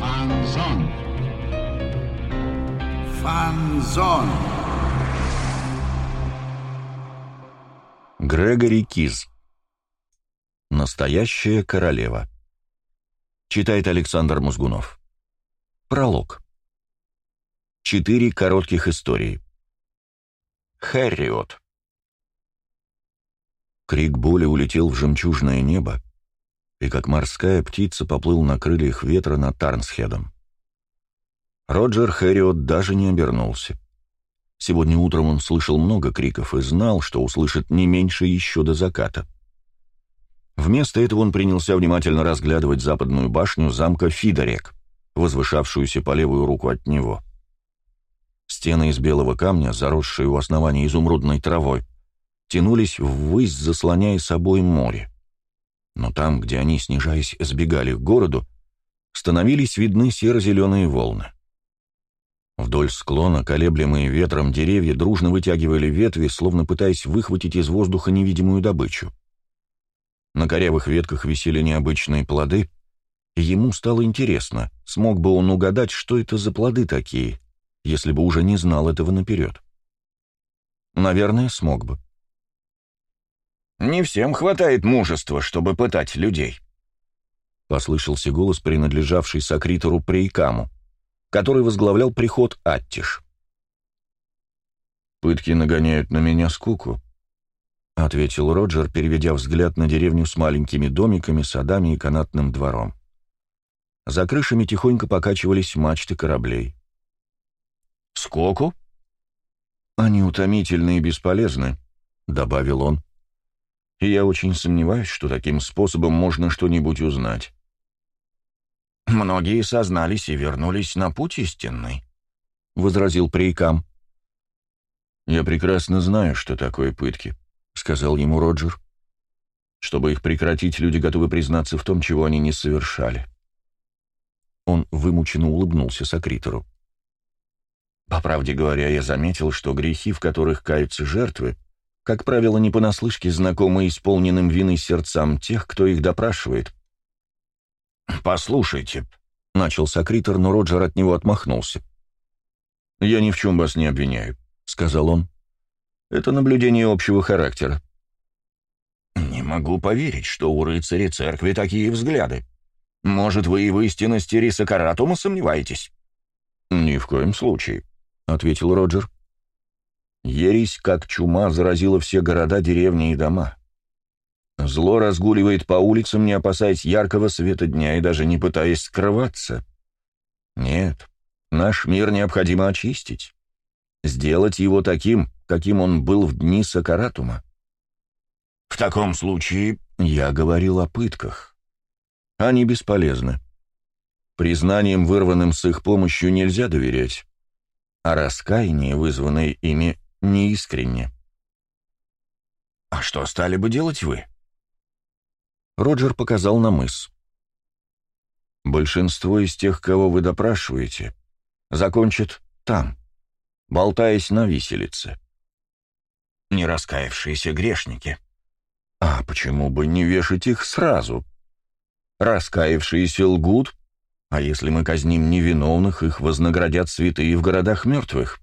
Фанзон. Фанзон. Грегори Киз. Настоящая королева. Читает Александр Мозгунов. Пролог. Четыре коротких истории. Хэрриот. Крик боли улетел в жемчужное небо, и как морская птица поплыл на крыльях ветра над Тарнсхедом. Роджер Хэриот даже не обернулся. Сегодня утром он слышал много криков и знал, что услышит не меньше еще до заката. Вместо этого он принялся внимательно разглядывать западную башню замка Фидорек, возвышавшуюся по левую руку от него. Стены из белого камня, заросшие у основания изумрудной травой, тянулись ввысь, заслоняя собой море. Но там, где они, снижаясь, сбегали к городу, становились видны серо-зеленые волны. Вдоль склона, колеблемые ветром деревья, дружно вытягивали ветви, словно пытаясь выхватить из воздуха невидимую добычу. На корявых ветках висели необычные плоды, и ему стало интересно, смог бы он угадать, что это за плоды такие, если бы уже не знал этого наперед. Наверное, смог бы. «Не всем хватает мужества, чтобы пытать людей», — послышался голос, принадлежавший Сокритору Прейкаму который возглавлял приход Аттиш. «Пытки нагоняют на меня скуку», — ответил Роджер, переведя взгляд на деревню с маленькими домиками, садами и канатным двором. За крышами тихонько покачивались мачты кораблей. «Скоку?» «Они утомительны и бесполезны», — добавил он. «И я очень сомневаюсь, что таким способом можно что-нибудь узнать. «Многие сознались и вернулись на путь истинный», — возразил Прейкам. «Я прекрасно знаю, что такое пытки», — сказал ему Роджер. «Чтобы их прекратить, люди готовы признаться в том, чего они не совершали». Он вымученно улыбнулся Сокритору. «По правде говоря, я заметил, что грехи, в которых каются жертвы, как правило, не понаслышке знакомы исполненным вины сердцам тех, кто их допрашивает. «Послушайте», — начал Сокритор, но Роджер от него отмахнулся. «Я ни в чем вас не обвиняю», — сказал он. «Это наблюдение общего характера». «Не могу поверить, что у рыцарей церкви такие взгляды. Может, вы и в истинности Рисакаратума сомневаетесь?» «Ни в коем случае», — ответил Роджер. «Ересь, как чума, заразила все города, деревни и дома. Зло разгуливает по улицам, не опасаясь яркого света дня и даже не пытаясь скрываться. Нет, наш мир необходимо очистить. Сделать его таким, каким он был в дни Сакаратума. В таком случае я говорил о пытках. Они бесполезны. Признанием, вырванным с их помощью, нельзя доверять, а раскаяние, вызванное ими, неискренне. «А что стали бы делать вы?» Роджер показал на мыс. «Большинство из тех, кого вы допрашиваете, закончат там, болтаясь на виселице». «Не раскаявшиеся грешники». «А почему бы не вешать их сразу? Раскаявшиеся лгут, а если мы казним невиновных, их вознаградят святые в городах мертвых».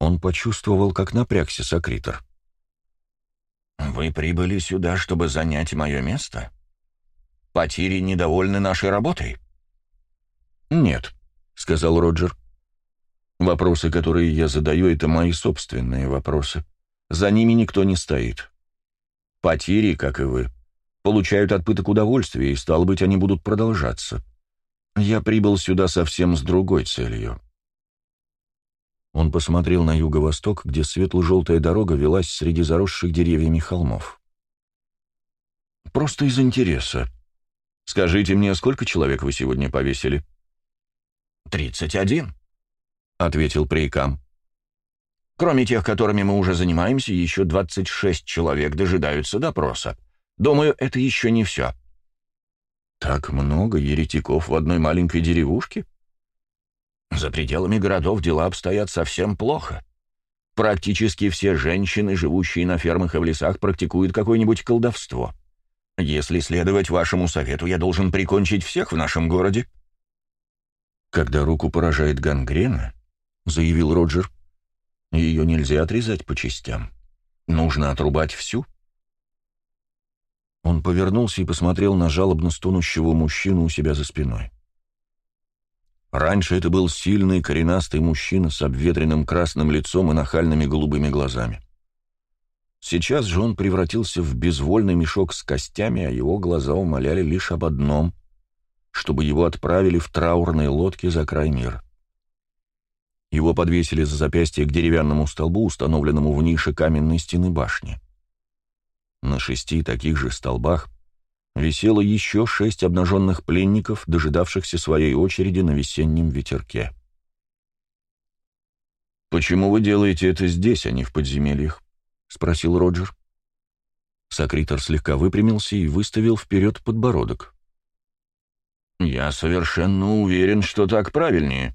Он почувствовал, как напрягся Сокритор. «Вы прибыли сюда, чтобы занять мое место? Потери недовольны нашей работой?» «Нет», — сказал Роджер. «Вопросы, которые я задаю, — это мои собственные вопросы. За ними никто не стоит. Потери, как и вы, получают от пыток удовольствие, и, стало быть, они будут продолжаться. Я прибыл сюда совсем с другой целью». Он посмотрел на юго-восток, где светло-желтая дорога велась среди заросших деревьями холмов. «Просто из интереса. Скажите мне, сколько человек вы сегодня повесили?» «Тридцать один», — ответил Прейкам. «Кроме тех, которыми мы уже занимаемся, еще двадцать шесть человек дожидаются допроса. Думаю, это еще не все». «Так много еретиков в одной маленькой деревушке?» За пределами городов дела обстоят совсем плохо. Практически все женщины, живущие на фермах и в лесах, практикуют какое-нибудь колдовство. Если следовать вашему совету, я должен прикончить всех в нашем городе». «Когда руку поражает гангрена», — заявил Роджер, — «ее нельзя отрезать по частям. Нужно отрубать всю». Он повернулся и посмотрел на жалобно стонущего мужчину у себя за спиной. Раньше это был сильный, коренастый мужчина с обветренным красным лицом и нахальными голубыми глазами. Сейчас же он превратился в безвольный мешок с костями, а его глаза умоляли лишь об одном — чтобы его отправили в траурной лодке за край мира. Его подвесили за запястье к деревянному столбу, установленному в нише каменной стены башни. На шести таких же столбах висело еще шесть обнаженных пленников, дожидавшихся своей очереди на весеннем ветерке. «Почему вы делаете это здесь, а не в подземельях?» — спросил Роджер. Сокритор слегка выпрямился и выставил вперед подбородок. «Я совершенно уверен, что так правильнее.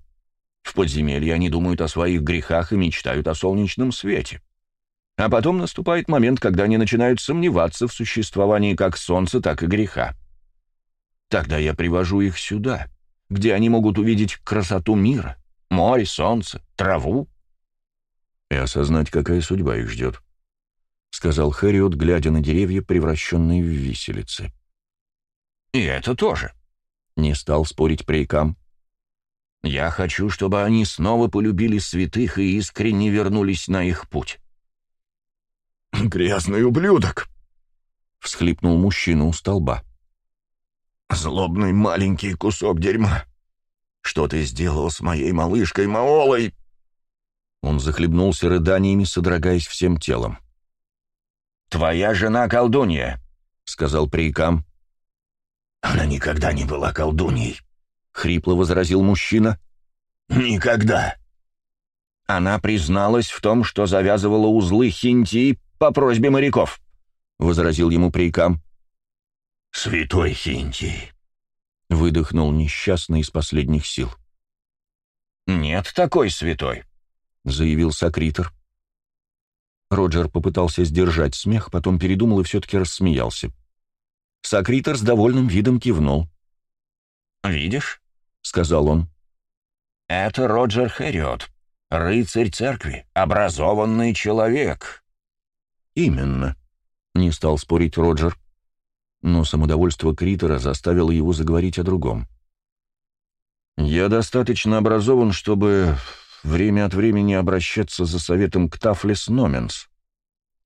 В подземелье они думают о своих грехах и мечтают о солнечном свете. А потом наступает момент, когда они начинают сомневаться в существовании как солнца, так и греха. Тогда я привожу их сюда, где они могут увидеть красоту мира, море, солнце, траву. И осознать, какая судьба их ждет, — сказал Хэриот, глядя на деревья, превращенные в виселицы. «И это тоже», — не стал спорить Прейкам. «Я хочу, чтобы они снова полюбили святых и искренне вернулись на их путь». «Грязный ублюдок!» — всхлипнул мужчина у столба. «Злобный маленький кусок дерьма! Что ты сделал с моей малышкой Маолой?» Он захлебнулся рыданиями, содрогаясь всем телом. «Твоя жена колдунья», — сказал Прикам. «Она никогда не была колдуньей», — хрипло возразил мужчина. «Никогда». Она призналась в том, что завязывала узлы хинти по просьбе моряков», — возразил ему Прикам. «Святой Хинти», — выдохнул несчастный из последних сил. «Нет такой святой», — заявил Сокритер. Роджер попытался сдержать смех, потом передумал и все-таки рассмеялся. Сокритер с довольным видом кивнул. «Видишь?» — сказал он. «Это Роджер Хэриот, рыцарь церкви, образованный человек, «Именно», — не стал спорить Роджер. Но самодовольство Критера заставило его заговорить о другом. «Я достаточно образован, чтобы время от времени обращаться за советом к Тафлес Номенс,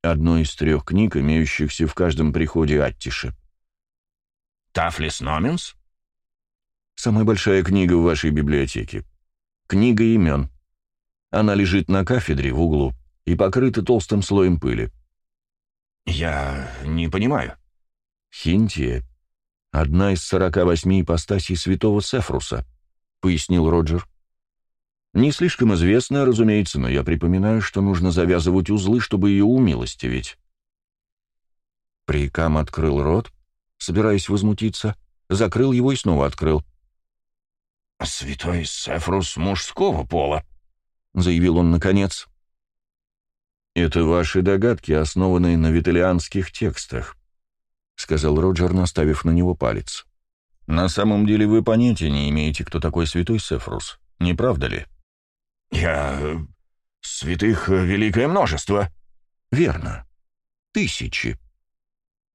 одной из трех книг, имеющихся в каждом приходе Аттиши». «Тафлес Номенс?» «Самая большая книга в вашей библиотеке. Книга имен. Она лежит на кафедре в углу и покрыта толстым слоем пыли. «Я не понимаю». «Хинтия — одна из сорока восьми ипостасей святого Сефруса», — пояснил Роджер. «Не слишком известная, разумеется, но я припоминаю, что нужно завязывать узлы, чтобы ее умилостивить». Прикам открыл рот, собираясь возмутиться, закрыл его и снова открыл. «Святой Сефрус мужского пола», — заявил он наконец. «Это ваши догадки, основанные на виталианских текстах», — сказал Роджер, наставив на него палец. «На самом деле вы понятия не имеете, кто такой святой Сефрус, не правда ли?» «Я... святых великое множество». «Верно. Тысячи.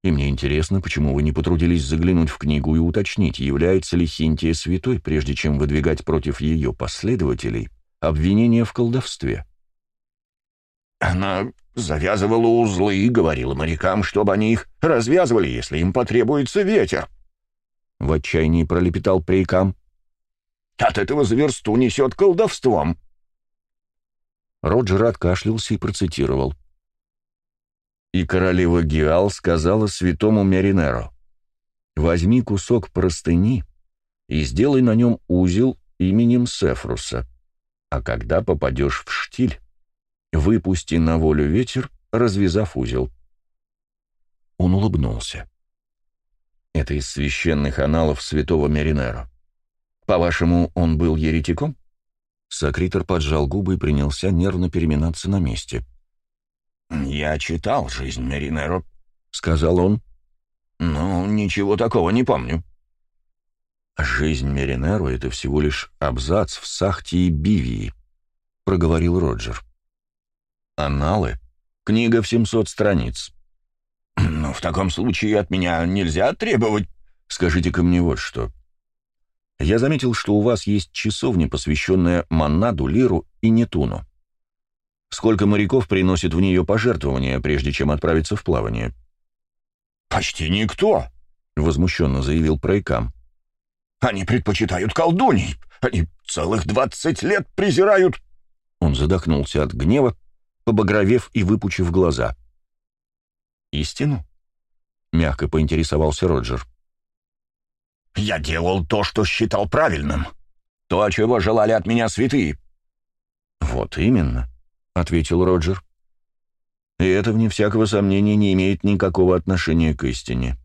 И мне интересно, почему вы не потрудились заглянуть в книгу и уточнить, является ли Хинтия святой, прежде чем выдвигать против ее последователей обвинения в колдовстве?» Она завязывала узлы и говорила морякам, чтобы они их развязывали, если им потребуется ветер. В отчаянии пролепетал Прейкам. От этого за несет колдовством. Роджер откашлялся и процитировал. И королева Гиал сказала святому Меринеру, «Возьми кусок простыни и сделай на нем узел именем Сефруса, а когда попадешь в штиль, Выпусти на волю ветер, развязав узел. Он улыбнулся. Это из священных аналов святого Меринера. По-вашему, он был еретиком? Сокритор поджал губы и принялся нервно переминаться на месте. «Я читал «Жизнь Меринеро», — сказал он. «Ну, ничего такого не помню». «Жизнь Меринеру — это всего лишь абзац в Сахте и Бивии», — проговорил Роджер. «Аналы — книга в 700 страниц». «Ну, в таком случае от меня нельзя требовать...» «Скажите-ка мне вот что. Я заметил, что у вас есть часовня, посвященная Маннаду, Лиру и Нетуну. Сколько моряков приносит в нее пожертвования, прежде чем отправиться в плавание?» «Почти никто», — возмущенно заявил Прейкам. «Они предпочитают колдуней. Они целых двадцать лет презирают...» Он задохнулся от гнева, побагровев и выпучив глаза. «Истину?» — мягко поинтересовался Роджер. «Я делал то, что считал правильным. То, чего желали от меня святые». «Вот именно», — ответил Роджер. «И это, вне всякого сомнения, не имеет никакого отношения к истине».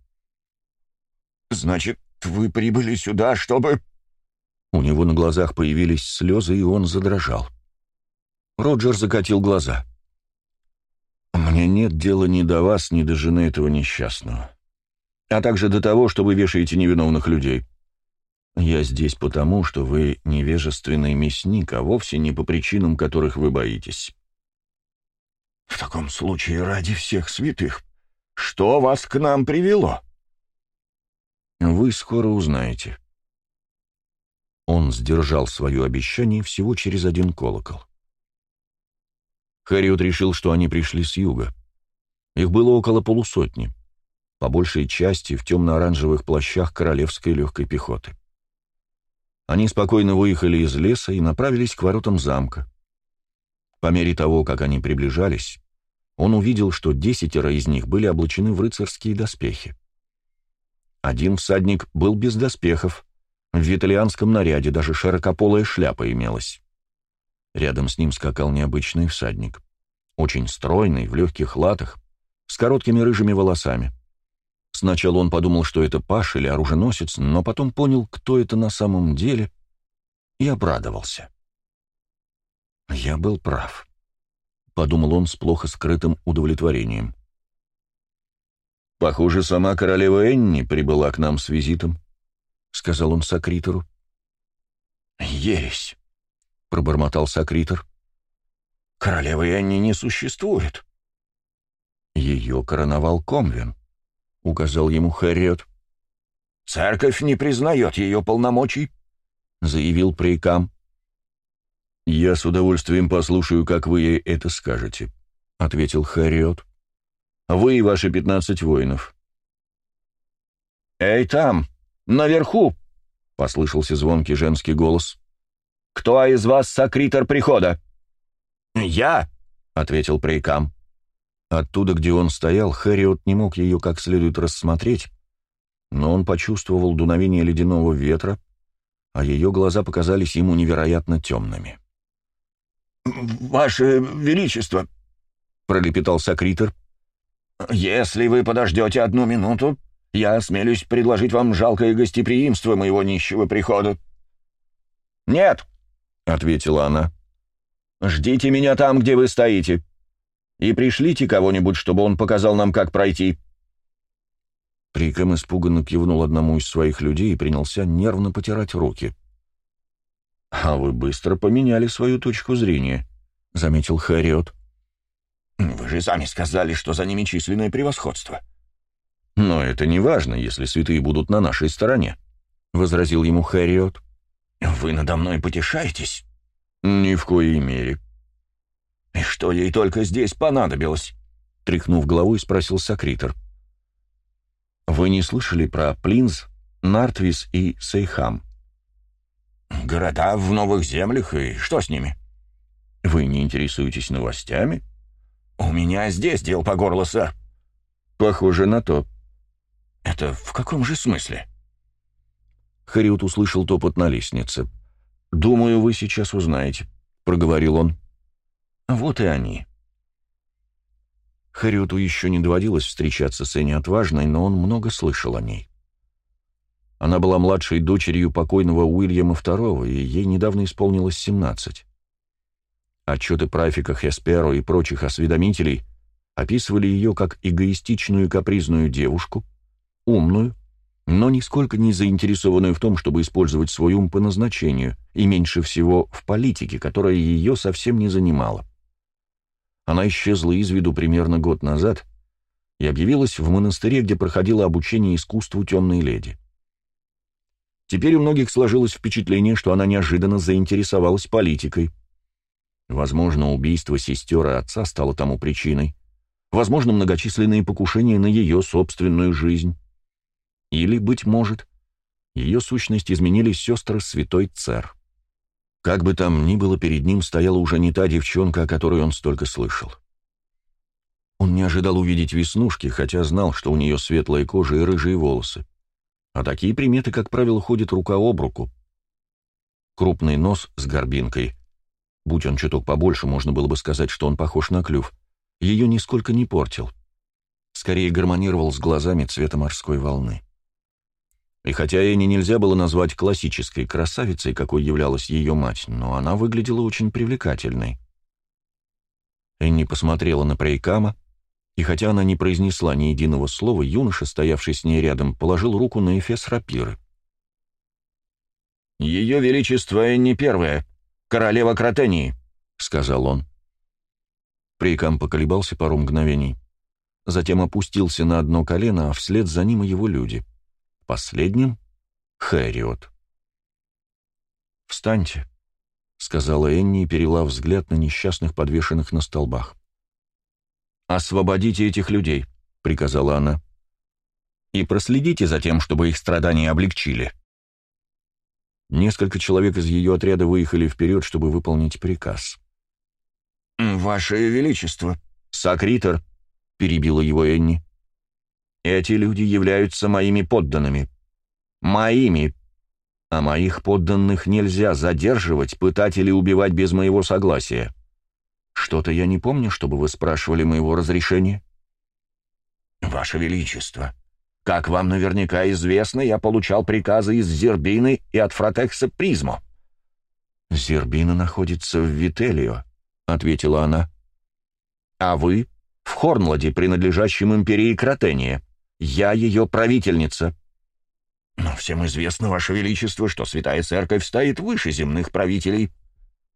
«Значит, вы прибыли сюда, чтобы...» У него на глазах появились слезы, и он задрожал. Роджер закатил глаза. «Мне нет дела ни до вас, ни до жены этого несчастного, а также до того, что вы вешаете невиновных людей. Я здесь потому, что вы невежественный мясник, а вовсе не по причинам, которых вы боитесь». «В таком случае, ради всех святых, что вас к нам привело?» «Вы скоро узнаете». Он сдержал свое обещание всего через один колокол. Хэриот решил, что они пришли с юга. Их было около полусотни, по большей части в темно-оранжевых плащах королевской легкой пехоты. Они спокойно выехали из леса и направились к воротам замка. По мере того, как они приближались, он увидел, что десятеро из них были облачены в рыцарские доспехи. Один всадник был без доспехов, в виталианском наряде даже широкополая шляпа имелась. Рядом с ним скакал необычный всадник. Очень стройный, в легких латах, с короткими рыжими волосами. Сначала он подумал, что это паш или оруженосец, но потом понял, кто это на самом деле, и обрадовался. «Я был прав», — подумал он с плохо скрытым удовлетворением. «Похоже, сама королева Энни прибыла к нам с визитом», — сказал он Сокритору. «Ересь», — пробормотал Сокритор. «Королевы Энни не существует». «Ее короновал Комвин», — указал ему Хэрриот. «Церковь не признает ее полномочий», — заявил Прейкам. «Я с удовольствием послушаю, как вы ей это скажете», — ответил Хэрриот. «Вы и ваши пятнадцать воинов». «Эй, там, наверху!» — послышался звонкий женский голос. «Кто из вас сокритор прихода?» «Я!» — ответил Прейкам. Оттуда, где он стоял, Хэриот не мог ее как следует рассмотреть, но он почувствовал дуновение ледяного ветра, а ее глаза показались ему невероятно темными. «Ваше Величество!» — пролепетал Сокритер. «Если вы подождете одну минуту, я осмелюсь предложить вам жалкое гостеприимство моего нищего прихода». «Нет!» — ответила она. «Ждите меня там, где вы стоите, и пришлите кого-нибудь, чтобы он показал нам, как пройти». Приком испуганно кивнул одному из своих людей и принялся нервно потирать руки. «А вы быстро поменяли свою точку зрения», — заметил Харриот. «Вы же сами сказали, что за ними численное превосходство». «Но это не важно, если святые будут на нашей стороне», — возразил ему Харриот. «Вы надо мной потешаетесь?» «Ни в коей мере». «И что ей только здесь понадобилось?» — тряхнув головой, спросил Сокритер. «Вы не слышали про Плинз, Нартвис и Сейхам?» «Города в новых землях, и что с ними?» «Вы не интересуетесь новостями?» «У меня здесь дел по горло, сэр». «Похоже на то». «Это в каком же смысле?» Хариот услышал топот на лестнице. «Думаю, вы сейчас узнаете», — проговорил он. «Вот и они». Хариоту еще не доводилось встречаться с Энни Отважной, но он много слышал о ней. Она была младшей дочерью покойного Уильяма II, и ей недавно исполнилось 17. Отчеты Прафика Хесперо и прочих осведомителей описывали ее как эгоистичную и капризную девушку, умную, но нисколько не заинтересованную в том, чтобы использовать свой ум по назначению, и меньше всего в политике, которая ее совсем не занимала. Она исчезла из виду примерно год назад и объявилась в монастыре, где проходило обучение искусству темной леди. Теперь у многих сложилось впечатление, что она неожиданно заинтересовалась политикой. Возможно, убийство сестер и отца стало тому причиной. Возможно, многочисленные покушения на ее собственную жизнь. Или, быть может, ее сущность изменили сестры Святой Цер. Как бы там ни было, перед ним стояла уже не та девчонка, о которой он столько слышал. Он не ожидал увидеть веснушки, хотя знал, что у нее светлая кожа и рыжие волосы. А такие приметы, как правило, ходят рука об руку. Крупный нос с горбинкой. Будь он чуток побольше, можно было бы сказать, что он похож на клюв. Ее нисколько не портил. Скорее гармонировал с глазами цвета морской волны. И хотя Энни нельзя было назвать классической красавицей, какой являлась ее мать, но она выглядела очень привлекательной. Энни посмотрела на Прейкама, и хотя она не произнесла ни единого слова, юноша, стоявший с ней рядом, положил руку на эфес рапиры. «Ее Величество Энни Первая, королева Кротении», — сказал он. Прейкам поколебался пару мгновений. Затем опустился на одно колено, а вслед за ним и его люди. Последним — Хэриот. «Встаньте», — сказала Энни и перела взгляд на несчастных, подвешенных на столбах. «Освободите этих людей», — приказала она. «И проследите за тем, чтобы их страдания облегчили». Несколько человек из ее отряда выехали вперед, чтобы выполнить приказ. «Ваше Величество!» «Сакритор!» — перебила его Энни. Эти люди являются моими подданными. Моими. А моих подданных нельзя задерживать, пытать или убивать без моего согласия. Что-то я не помню, чтобы вы спрашивали моего разрешения. Ваше Величество, как вам наверняка известно, я получал приказы из Зербины и от Фротекса Призмо. Зербина находится в Вителио, ответила она. А вы — в Хорнладе, принадлежащем империи Кротения. Я ее правительница». «Но всем известно, Ваше Величество, что Святая Церковь стоит выше земных правителей».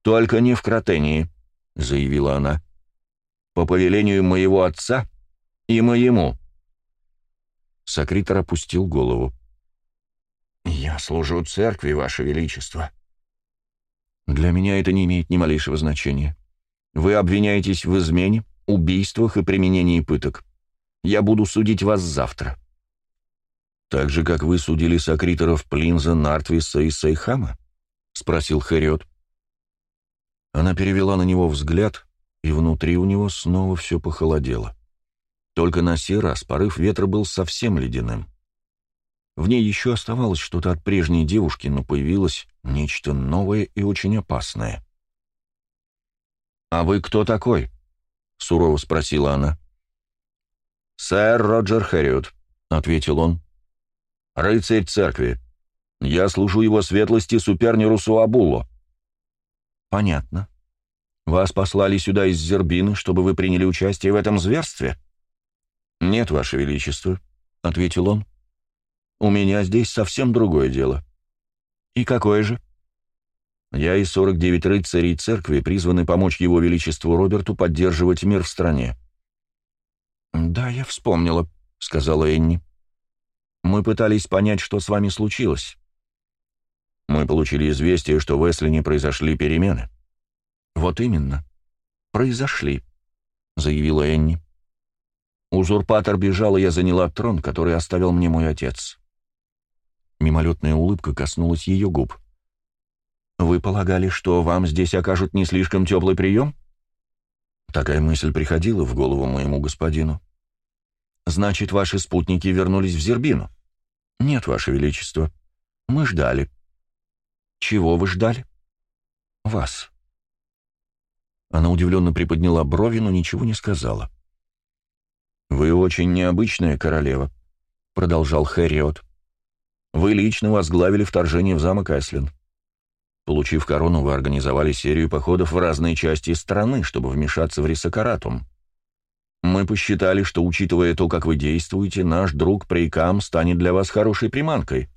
«Только не в Кротении», — заявила она. «По повелению моего отца и моему». Сокритор опустил голову. «Я служу церкви, Ваше Величество». «Для меня это не имеет ни малейшего значения. Вы обвиняетесь в измене, убийствах и применении пыток. Я буду судить вас завтра». «Так же, как вы судили сокриторов Плинза, Нартвиса и Сейхама?» — спросил Хэриот. Она перевела на него взгляд, и внутри у него снова все похолодело. Только на сей раз порыв ветра был совсем ледяным. В ней еще оставалось что-то от прежней девушки, но появилось нечто новое и очень опасное. «А вы кто такой?» — сурово спросила она. «Сэр Роджер Хэриот», — ответил он. «Рыцарь церкви. Я служу его светлости супернеру Суабулу». «Понятно. Вас послали сюда из Зербины, чтобы вы приняли участие в этом зверстве?» «Нет, Ваше Величество», — ответил он. «У меня здесь совсем другое дело». «И какое же?» «Я и 49 рыцарей церкви призваны помочь его величеству Роберту поддерживать мир в стране. «Да, я вспомнила», — сказала Энни. «Мы пытались понять, что с вами случилось. Мы получили известие, что в Эслине произошли перемены». «Вот именно. Произошли», — заявила Энни. «Узурпатор бежал, и я заняла трон, который оставил мне мой отец». Мимолетная улыбка коснулась ее губ. «Вы полагали, что вам здесь окажут не слишком теплый прием?» Такая мысль приходила в голову моему господину. «Значит, ваши спутники вернулись в Зербину?» «Нет, ваше величество. Мы ждали». «Чего вы ждали?» «Вас». Она удивленно приподняла брови, но ничего не сказала. «Вы очень необычная королева», — продолжал Хэриот. «Вы лично возглавили вторжение в замок Эслин. Получив корону, вы организовали серию походов в разные части страны, чтобы вмешаться в Рисакаратум. Мы посчитали, что, учитывая то, как вы действуете, наш друг Прейкам станет для вас хорошей приманкой».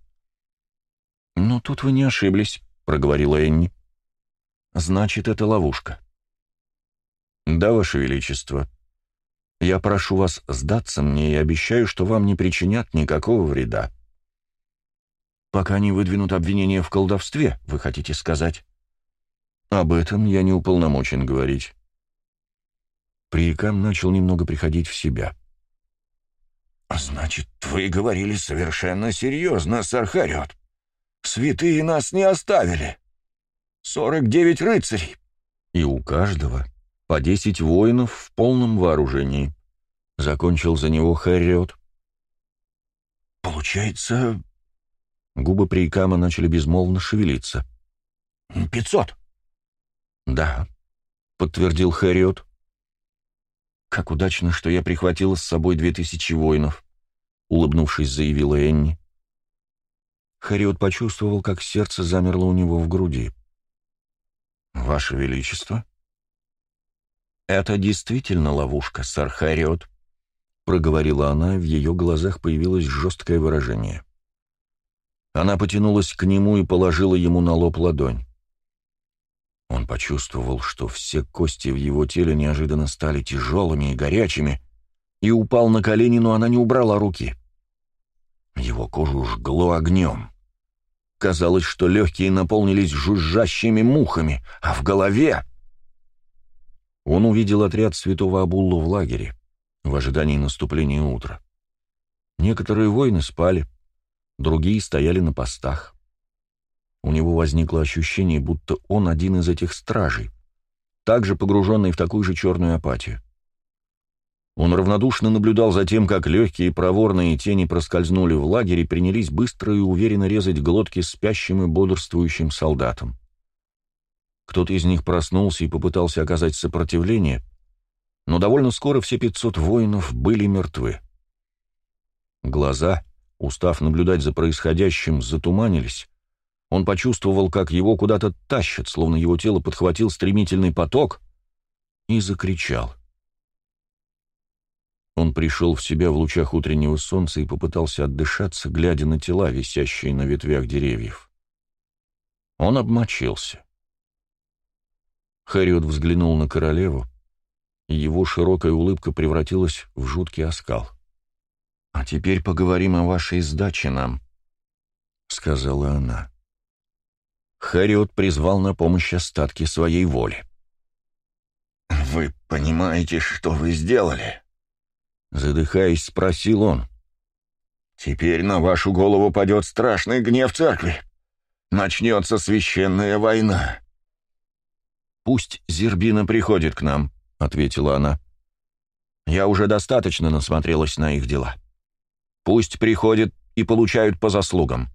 «Но тут вы не ошиблись», — проговорила Энни. «Значит, это ловушка». «Да, Ваше Величество. Я прошу вас сдаться мне и обещаю, что вам не причинят никакого вреда». «Пока не выдвинут обвинения в колдовстве, вы хотите сказать?» «Об этом я не уполномочен говорить». Приикам начал немного приходить в себя. «Значит, вы говорили совершенно серьезно, Сархариот. Святые нас не оставили. Сорок девять рыцарей. И у каждого по десять воинов в полном вооружении. Закончил за него Хэриот. Получается... Губы Приикама начали безмолвно шевелиться. «Пятьсот?» «Да», — подтвердил Хэриот. «Как удачно, что я прихватила с собой две тысячи воинов», — улыбнувшись, заявила Энни. Хэриот почувствовал, как сердце замерло у него в груди. «Ваше Величество?» «Это действительно ловушка, сэр Хэриот», — проговорила она, и в ее глазах появилось жесткое выражение. Она потянулась к нему и положила ему на лоб ладонь. Он почувствовал, что все кости в его теле неожиданно стали тяжелыми и горячими, и упал на колени, но она не убрала руки. Его кожу жгло огнем. Казалось, что легкие наполнились жужжащими мухами, а в голове... Он увидел отряд святого Абуллу в лагере, в ожидании наступления утра. Некоторые воины спали, другие стояли на постах. У него возникло ощущение, будто он один из этих стражей, также погруженный в такую же черную апатию. Он равнодушно наблюдал за тем, как легкие проворные тени проскользнули в лагерь и принялись быстро и уверенно резать глотки спящим и бодрствующим солдатам. Кто-то из них проснулся и попытался оказать сопротивление, но довольно скоро все пятьсот воинов были мертвы. Глаза, устав наблюдать за происходящим, затуманились. Он почувствовал, как его куда-то тащат, словно его тело подхватил стремительный поток, и закричал — он пришел в себя в лучах утреннего солнца и попытался отдышаться, глядя на тела, висящие на ветвях деревьев. Он обмочился. Хэриот взглянул на королеву, и его широкая улыбка превратилась в жуткий оскал. «А теперь поговорим о вашей сдаче нам», — сказала она. Хэриот призвал на помощь остатки своей воли. «Вы понимаете, что вы сделали?» Задыхаясь, спросил он. «Теперь на вашу голову падет страшный гнев церкви. Начнется священная война». «Пусть Зербина приходит к нам», — ответила она. «Я уже достаточно насмотрелась на их дела. Пусть приходит и получают по заслугам».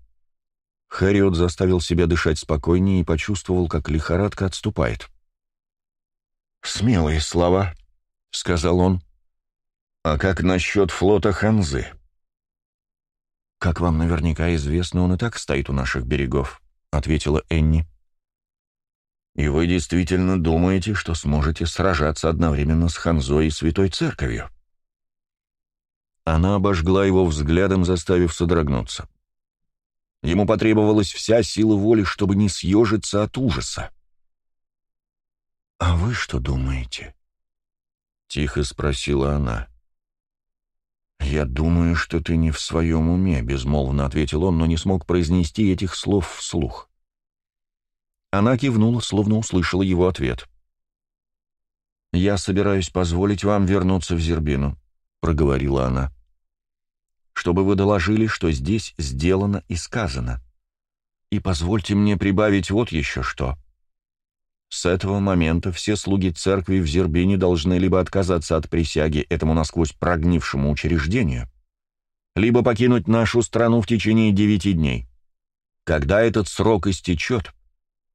Хэриот заставил себя дышать спокойнее и почувствовал, как лихорадка отступает. «Смелые слова», — сказал он. «А как насчет флота Ханзы?» «Как вам наверняка известно, он и так стоит у наших берегов», — ответила Энни. «И вы действительно думаете, что сможете сражаться одновременно с Ханзой и Святой Церковью?» Она обожгла его взглядом, заставив содрогнуться. Ему потребовалась вся сила воли, чтобы не съежиться от ужаса. «А вы что думаете?» — тихо спросила она. «Я думаю, что ты не в своем уме», — безмолвно ответил он, но не смог произнести этих слов вслух. Она кивнула, словно услышала его ответ. «Я собираюсь позволить вам вернуться в Зербину», — проговорила она. «Чтобы вы доложили, что здесь сделано и сказано. И позвольте мне прибавить вот еще что. С этого момента все слуги церкви в Зербине должны либо отказаться от присяги этому насквозь прогнившему учреждению, либо покинуть нашу страну в течение девяти дней. Когда этот срок истечет,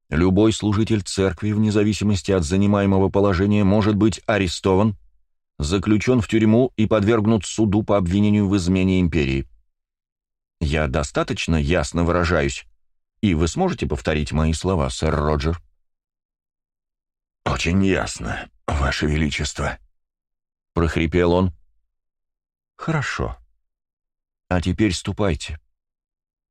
любой служитель церкви, вне зависимости от занимаемого положения, может быть арестован, заключен в тюрьму и подвергнут суду по обвинению в измене империи. Я достаточно ясно выражаюсь, и вы сможете повторить мои слова, сэр Роджер? «Очень ясно, Ваше Величество», прохрипел он. «Хорошо. А теперь ступайте.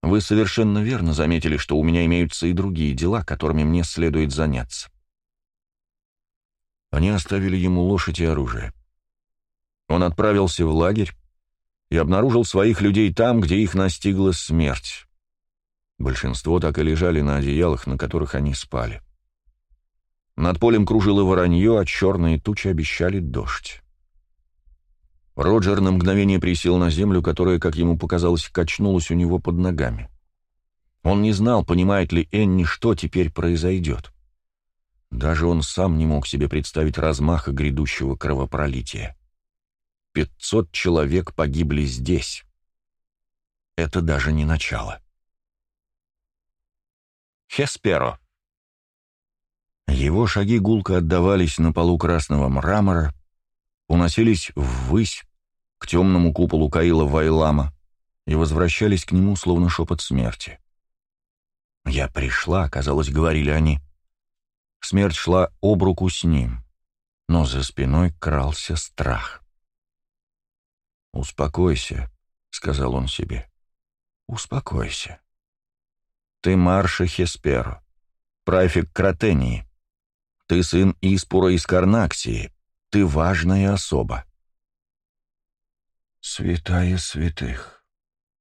Вы совершенно верно заметили, что у меня имеются и другие дела, которыми мне следует заняться». Они оставили ему лошадь и оружие. Он отправился в лагерь и обнаружил своих людей там, где их настигла смерть. Большинство так и лежали на одеялах, на которых они спали. Над полем кружило воронье, а черные тучи обещали дождь. Роджер на мгновение присел на землю, которая, как ему показалось, качнулась у него под ногами. Он не знал, понимает ли Энни, что теперь произойдет. Даже он сам не мог себе представить размаха грядущего кровопролития. Пятьсот человек погибли здесь. Это даже не начало. Хесперо. Его шаги гулко отдавались на полу красного мрамора, уносились ввысь, к темному куполу Каила Вайлама, и возвращались к нему, словно шепот смерти. «Я пришла», — казалось, говорили они. Смерть шла об руку с ним, но за спиной крался страх. «Успокойся», — сказал он себе. «Успокойся. Ты Марша Хесперо, правик Кротении. Ты сын Испура из Карнаксии. Ты важная особа. «Святая святых»,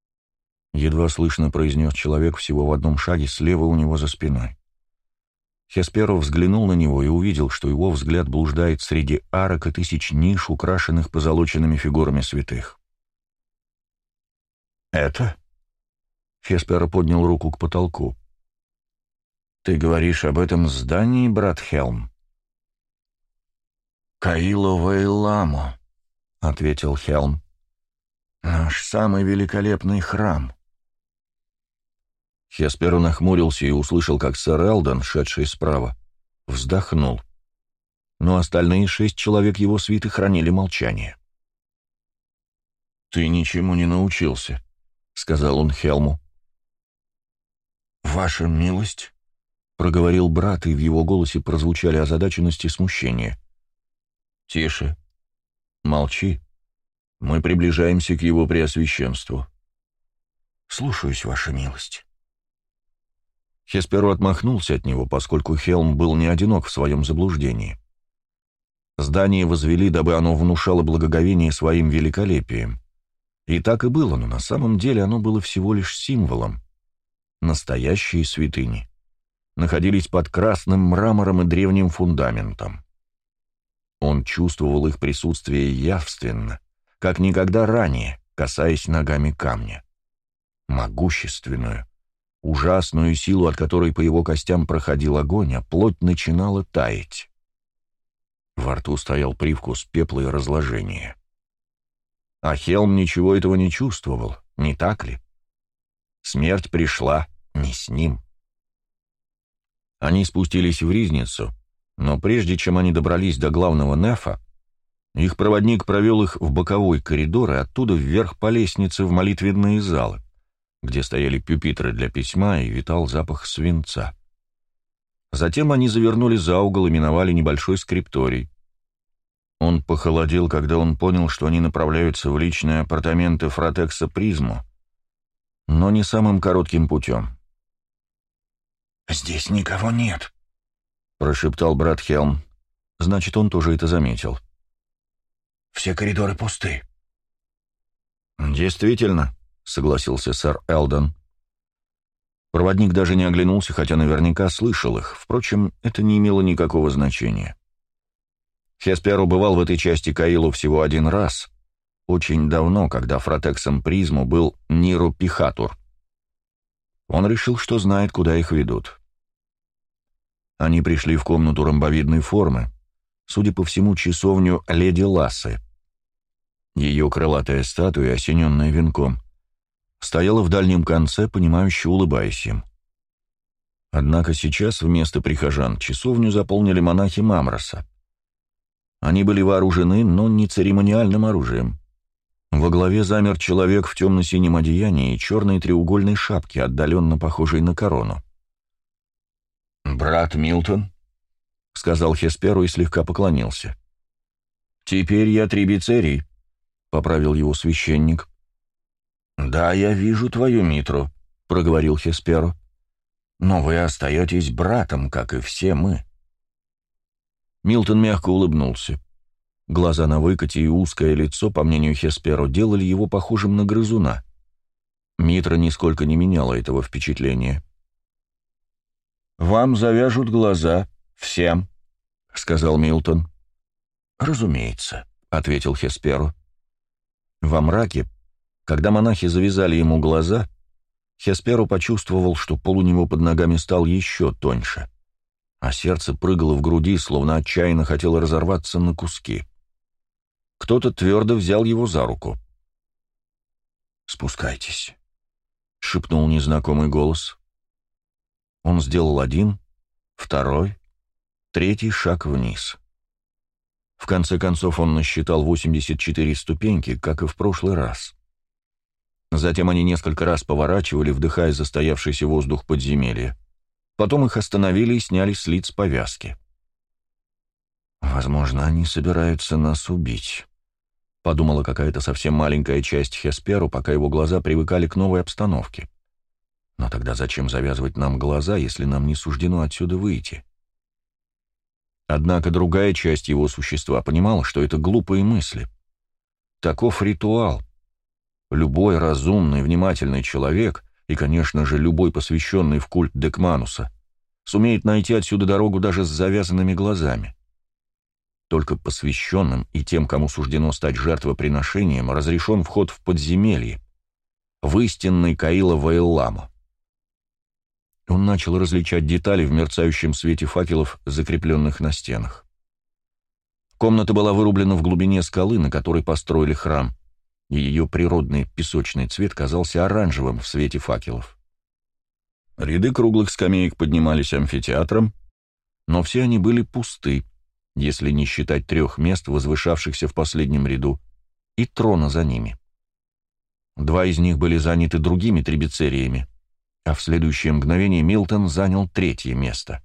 — едва слышно произнес человек всего в одном шаге слева у него за спиной. Хесперо взглянул на него и увидел, что его взгляд блуждает среди арок и тысяч ниш, украшенных позолоченными фигурами святых. «Это?» Хесперо поднял руку к потолку. «Ты говоришь об этом здании, брат Хелм?» «Каило Вейламо», — ответил Хелм. «Наш самый великолепный храм». Хесперу нахмурился и услышал, как сэр Элдон, шедший справа, вздохнул. Но остальные шесть человек его свиты хранили молчание. «Ты ничему не научился», — сказал он Хелму. «Ваша милость», — проговорил брат, и в его голосе прозвучали озадаченность и смущение. «Тише. Молчи. Мы приближаемся к его преосвященству». «Слушаюсь, ваша милость». Хесперу отмахнулся от него, поскольку Хелм был не одинок в своем заблуждении. Здание возвели, дабы оно внушало благоговение своим великолепием. И так и было, но на самом деле оно было всего лишь символом настоящие святыни, находились под красным мрамором и древним фундаментом. Он чувствовал их присутствие явственно, как никогда ранее, касаясь ногами камня. Могущественную, ужасную силу, от которой по его костям проходил огонь, а плоть начинала таять. Во рту стоял привкус пепла и разложения. А Хелм ничего этого не чувствовал, не так ли? Смерть пришла не с ним. Они спустились в Ризницу, но прежде чем они добрались до главного нефа, их проводник провел их в боковой коридор и оттуда вверх по лестнице в молитвенные залы, где стояли пюпитры для письма и витал запах свинца. Затем они завернули за угол и миновали небольшой скрипторий. Он похолодел, когда он понял, что они направляются в личные апартаменты Фротекса Призму, но не самым коротким путем. «Здесь никого нет», — прошептал брат Хелм. Значит, он тоже это заметил. «Все коридоры пусты». «Действительно», — согласился сэр Элдон. Проводник даже не оглянулся, хотя наверняка слышал их. Впрочем, это не имело никакого значения. Хесперу бывал в этой части Каилу всего один раз, очень давно, когда фротексом призму был Ниру Пихатур. Он решил, что знает, куда их ведут. Они пришли в комнату ромбовидной формы, судя по всему, часовню леди Лассы. Ее крылатая статуя, осененная венком, стояла в дальнем конце, понимающе улыбаясь им. Однако сейчас вместо прихожан часовню заполнили монахи Мамроса. Они были вооружены, но не церемониальным оружием. Во главе замер человек в темно-синем одеянии и черной треугольной шапке, отдаленно похожей на корону. «Брат Милтон?» — сказал Хесперу и слегка поклонился. «Теперь я трибицерий», — поправил его священник. «Да, я вижу твою Митру», — проговорил Хесперо. «Но вы остаетесь братом, как и все мы». Милтон мягко улыбнулся. Глаза на выкате и узкое лицо, по мнению Хесперо, делали его похожим на грызуна. Митра нисколько не меняла этого впечатления. «Вам завяжут глаза. Всем», — сказал Милтон. «Разумеется», — ответил Хесперо. Во мраке, когда монахи завязали ему глаза, Хесперо почувствовал, что пол у него под ногами стал еще тоньше, а сердце прыгало в груди, словно отчаянно хотело разорваться на куски. Кто-то твердо взял его за руку. «Спускайтесь», — шепнул незнакомый голос. Он сделал один, второй, третий шаг вниз. В конце концов он насчитал 84 ступеньки, как и в прошлый раз. Затем они несколько раз поворачивали, вдыхая застоявшийся воздух подземелья. Потом их остановили и сняли с лиц повязки. «Возможно, они собираются нас убить», — подумала какая-то совсем маленькая часть Хесперу, пока его глаза привыкали к новой обстановке. «Но тогда зачем завязывать нам глаза, если нам не суждено отсюда выйти?» Однако другая часть его существа понимала, что это глупые мысли. Таков ритуал. Любой разумный, внимательный человек, и, конечно же, любой посвященный в культ Декмануса, сумеет найти отсюда дорогу даже с завязанными глазами. Только посвященным и тем, кому суждено стать жертвоприношением, разрешен вход в подземелье, в истинный Каила Ваэлламу. Он начал различать детали в мерцающем свете факелов, закрепленных на стенах. Комната была вырублена в глубине скалы, на которой построили храм, и ее природный песочный цвет казался оранжевым в свете факелов. Ряды круглых скамеек поднимались амфитеатром, но все они были пусты, если не считать трех мест, возвышавшихся в последнем ряду, и трона за ними. Два из них были заняты другими трибецериями, а в следующее мгновение Милтон занял третье место.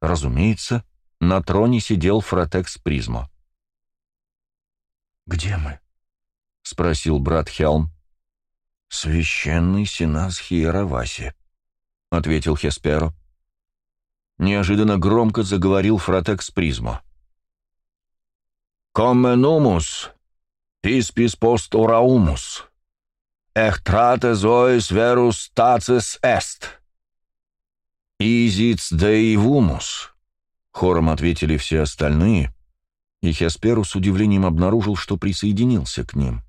Разумеется, на троне сидел Фротекс Призмо. «Где мы?» —— спросил брат Хелм. «Священный Синас Хиераваси», — ответил Хесперо. Неожиданно громко заговорил Фротекс Призмо. «Комменумус, писпис пост ураумус, эхтрате зоис верус тацис эст, изиц деивумус», — хором ответили все остальные, и Хесперу с удивлением обнаружил, что присоединился к ним.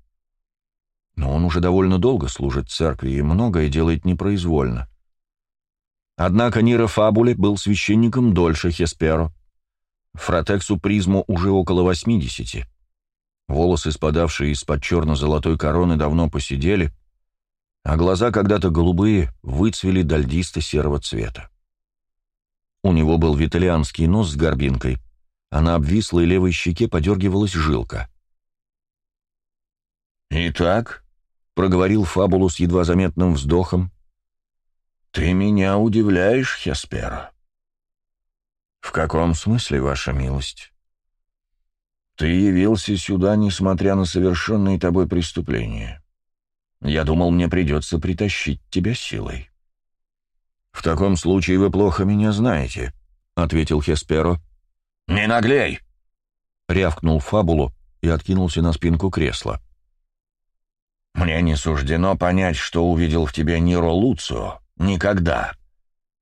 Но он уже довольно долго служит церкви и многое делает непроизвольно. Однако Нира Фабуле был священником дольше Хесперо. Фротексу Призму уже около восьмидесяти. Волосы, спадавшие из-под черно-золотой короны, давно посидели, а глаза, когда-то голубые, выцвели до льдисто-серого цвета. У него был виталианский нос с горбинкой, а на обвислой левой щеке подергивалась жилка. «Итак», — проговорил Фабулу с едва заметным вздохом, — «ты меня удивляешь, Хеспера». «В каком смысле, ваша милость?» Ты явился сюда, несмотря на совершенные тобой преступления. Я думал, мне придется притащить тебя силой. В таком случае вы плохо меня знаете, — ответил Хесперо. Не наглей! — рявкнул Фабулу и откинулся на спинку кресла. Мне не суждено понять, что увидел в тебе Ниро Луцио. Никогда.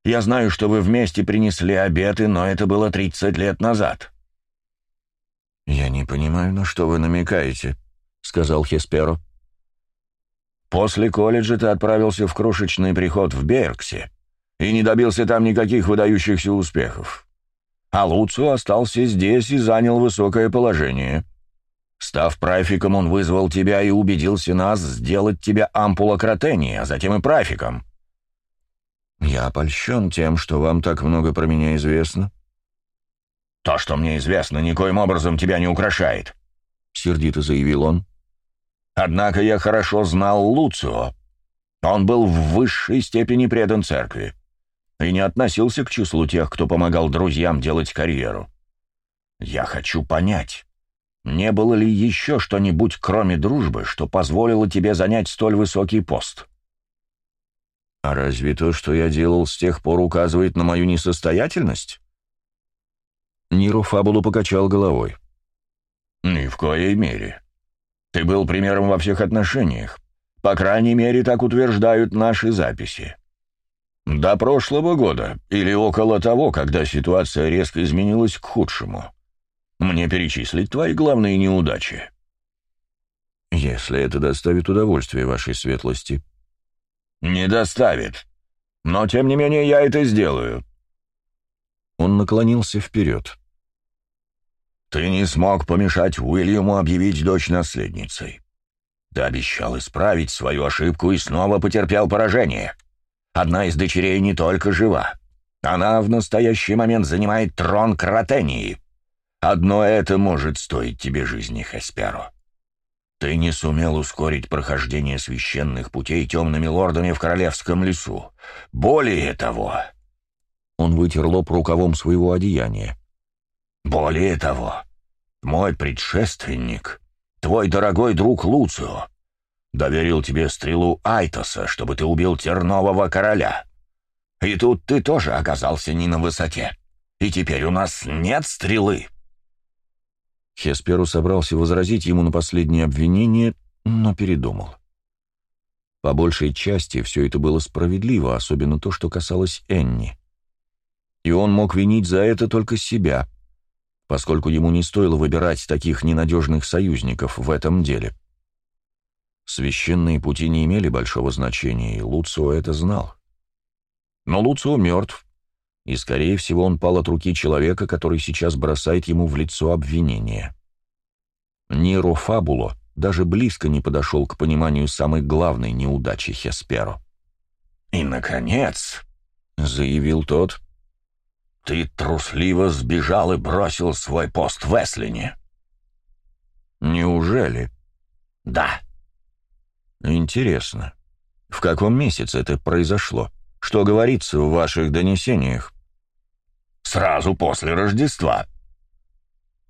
Я знаю, что вы вместе принесли обеты, но это было тридцать лет назад. «Я не понимаю, на что вы намекаете», — сказал Хесперо. «После колледжа ты отправился в крошечный приход в Берксе и не добился там никаких выдающихся успехов. А Луцио остался здесь и занял высокое положение. Став прафиком, он вызвал тебя и убедился нас сделать тебя ампулократенией, а затем и прафиком». «Я опольщен тем, что вам так много про меня известно», «То, что мне известно, никоим образом тебя не украшает», — сердито заявил он. «Однако я хорошо знал Луцио. Он был в высшей степени предан церкви и не относился к числу тех, кто помогал друзьям делать карьеру. Я хочу понять, не было ли еще что-нибудь, кроме дружбы, что позволило тебе занять столь высокий пост? А разве то, что я делал с тех пор, указывает на мою несостоятельность? Ниру Фабулу покачал головой. «Ни в коей мере. Ты был примером во всех отношениях. По крайней мере, так утверждают наши записи. До прошлого года, или около того, когда ситуация резко изменилась к худшему. Мне перечислить твои главные неудачи?» «Если это доставит удовольствие вашей светлости». «Не доставит. Но, тем не менее, я это сделаю». Он наклонился вперед. «Ты не смог помешать Уильяму объявить дочь наследницей. Ты обещал исправить свою ошибку и снова потерпел поражение. Одна из дочерей не только жива. Она в настоящий момент занимает трон Кротении. Одно это может стоить тебе жизни, Хесперо. Ты не сумел ускорить прохождение священных путей темными лордами в Королевском лесу. Более того...» Он вытер лоб рукавом своего одеяния. Более того, мой предшественник, твой дорогой друг Луцио, доверил тебе стрелу Айтоса, чтобы ты убил тернового короля. И тут ты тоже оказался не на высоте. И теперь у нас нет стрелы». Хесперу собрался возразить ему на последнее обвинение, но передумал. По большей части все это было справедливо, особенно то, что касалось Энни. И он мог винить за это только себя, поскольку ему не стоило выбирать таких ненадежных союзников в этом деле. Священные пути не имели большого значения, и Луцио это знал. Но Луцио мертв, и, скорее всего, он пал от руки человека, который сейчас бросает ему в лицо обвинение. Ниро Фабуло даже близко не подошел к пониманию самой главной неудачи Хесперо. «И, наконец», — заявил тот, ты трусливо сбежал и бросил свой пост в Эслине. Неужели? Да. Интересно. В каком месяце это произошло? Что говорится в ваших донесениях? Сразу после Рождества.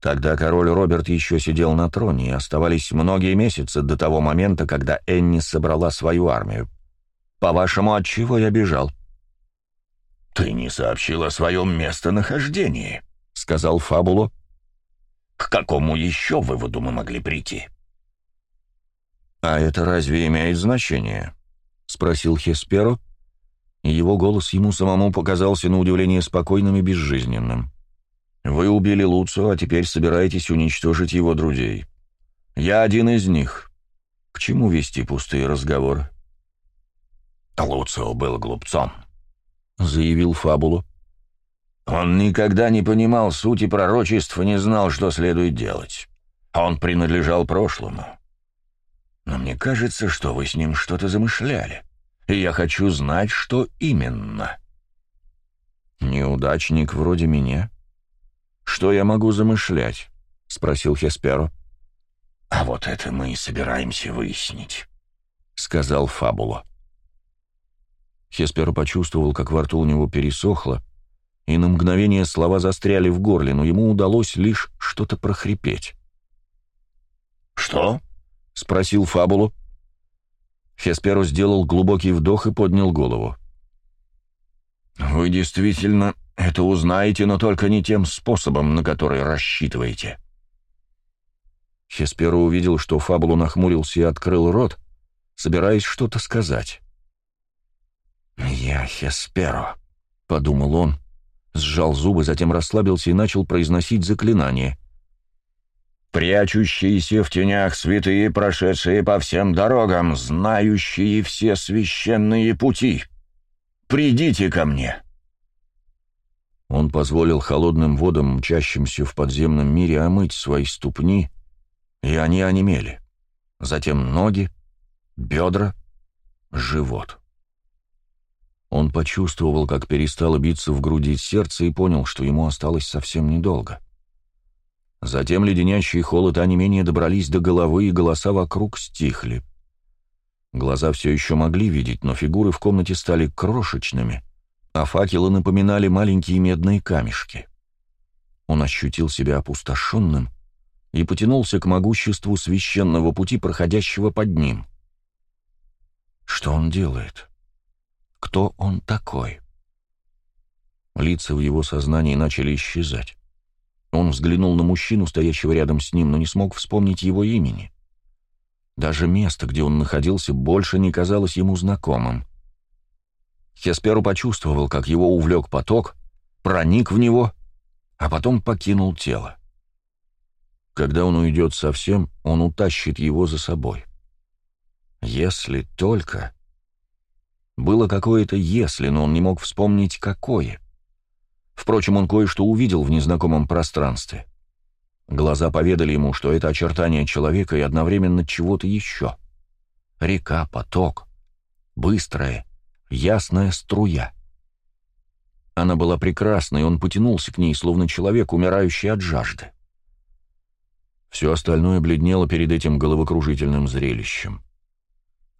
Тогда король Роберт еще сидел на троне, и оставались многие месяцы до того момента, когда Энни собрала свою армию. По-вашему, от чего я бежал? — «Ты не сообщил о своем местонахождении», — сказал Фабуло. «К какому еще выводу мы могли прийти?» «А это разве имеет значение?» — спросил Хесперо, его голос ему самому показался на удивление спокойным и безжизненным. «Вы убили Луцу, а теперь собираетесь уничтожить его друзей. Я один из них. К чему вести пустые разговоры?» Луцио был глупцом, — заявил Фабулу. «Он никогда не понимал сути пророчеств и не знал, что следует делать. Он принадлежал прошлому. Но мне кажется, что вы с ним что-то замышляли, и я хочу знать, что именно». «Неудачник вроде меня? Что я могу замышлять?» — спросил Хесперо. «А вот это мы и собираемся выяснить», — сказал Фабула. Хеспер почувствовал, как во рту у него пересохло, и на мгновение слова застряли в горле, но ему удалось лишь что-то прохрипеть. «Что?» — спросил Фабулу. Хесперу сделал глубокий вдох и поднял голову. «Вы действительно это узнаете, но только не тем способом, на который рассчитываете». Хесперу увидел, что Фабулу нахмурился и открыл рот, собираясь что-то сказать. «Я Хесперо», — подумал он, сжал зубы, затем расслабился и начал произносить заклинание. «Прячущиеся в тенях святые, прошедшие по всем дорогам, знающие все священные пути, придите ко мне». Он позволил холодным водам, мчащимся в подземном мире, омыть свои ступни, и они онемели. Затем ноги, бедра, живот. Он почувствовал, как перестало биться в груди сердце и понял, что ему осталось совсем недолго. Затем леденящий холод, а не менее добрались до головы, и голоса вокруг стихли. Глаза все еще могли видеть, но фигуры в комнате стали крошечными, а факелы напоминали маленькие медные камешки. Он ощутил себя опустошенным и потянулся к могуществу священного пути, проходящего под ним. Что он делает? Кто он такой? Лица в его сознании начали исчезать. Он взглянул на мужчину, стоящего рядом с ним, но не смог вспомнить его имени. Даже место, где он находился, больше не казалось ему знакомым. Хесперу почувствовал, как его увлек поток, проник в него, а потом покинул тело. Когда он уйдет совсем, он утащит его за собой. Если только... Было какое-то «если», но он не мог вспомнить, какое. Впрочем, он кое-что увидел в незнакомом пространстве. Глаза поведали ему, что это очертание человека и одновременно чего-то еще. Река, поток, быстрая, ясная струя. Она была прекрасной, и он потянулся к ней, словно человек, умирающий от жажды. Все остальное бледнело перед этим головокружительным зрелищем.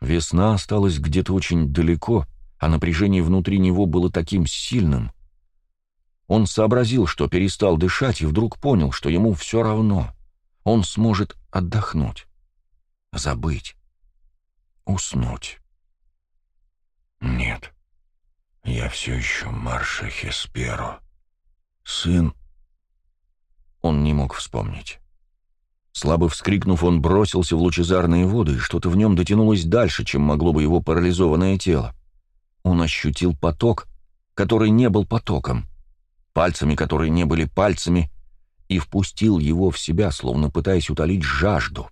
Весна осталась где-то очень далеко, а напряжение внутри него было таким сильным. Он сообразил, что перестал дышать, и вдруг понял, что ему все равно. Он сможет отдохнуть, забыть, уснуть. Нет, я все еще Марша Хесперо. Сын... Он не мог вспомнить. Слабо вскрикнув, он бросился в лучезарные воды, и что-то в нем дотянулось дальше, чем могло бы его парализованное тело. Он ощутил поток, который не был потоком, пальцами, которые не были пальцами, и впустил его в себя, словно пытаясь утолить жажду.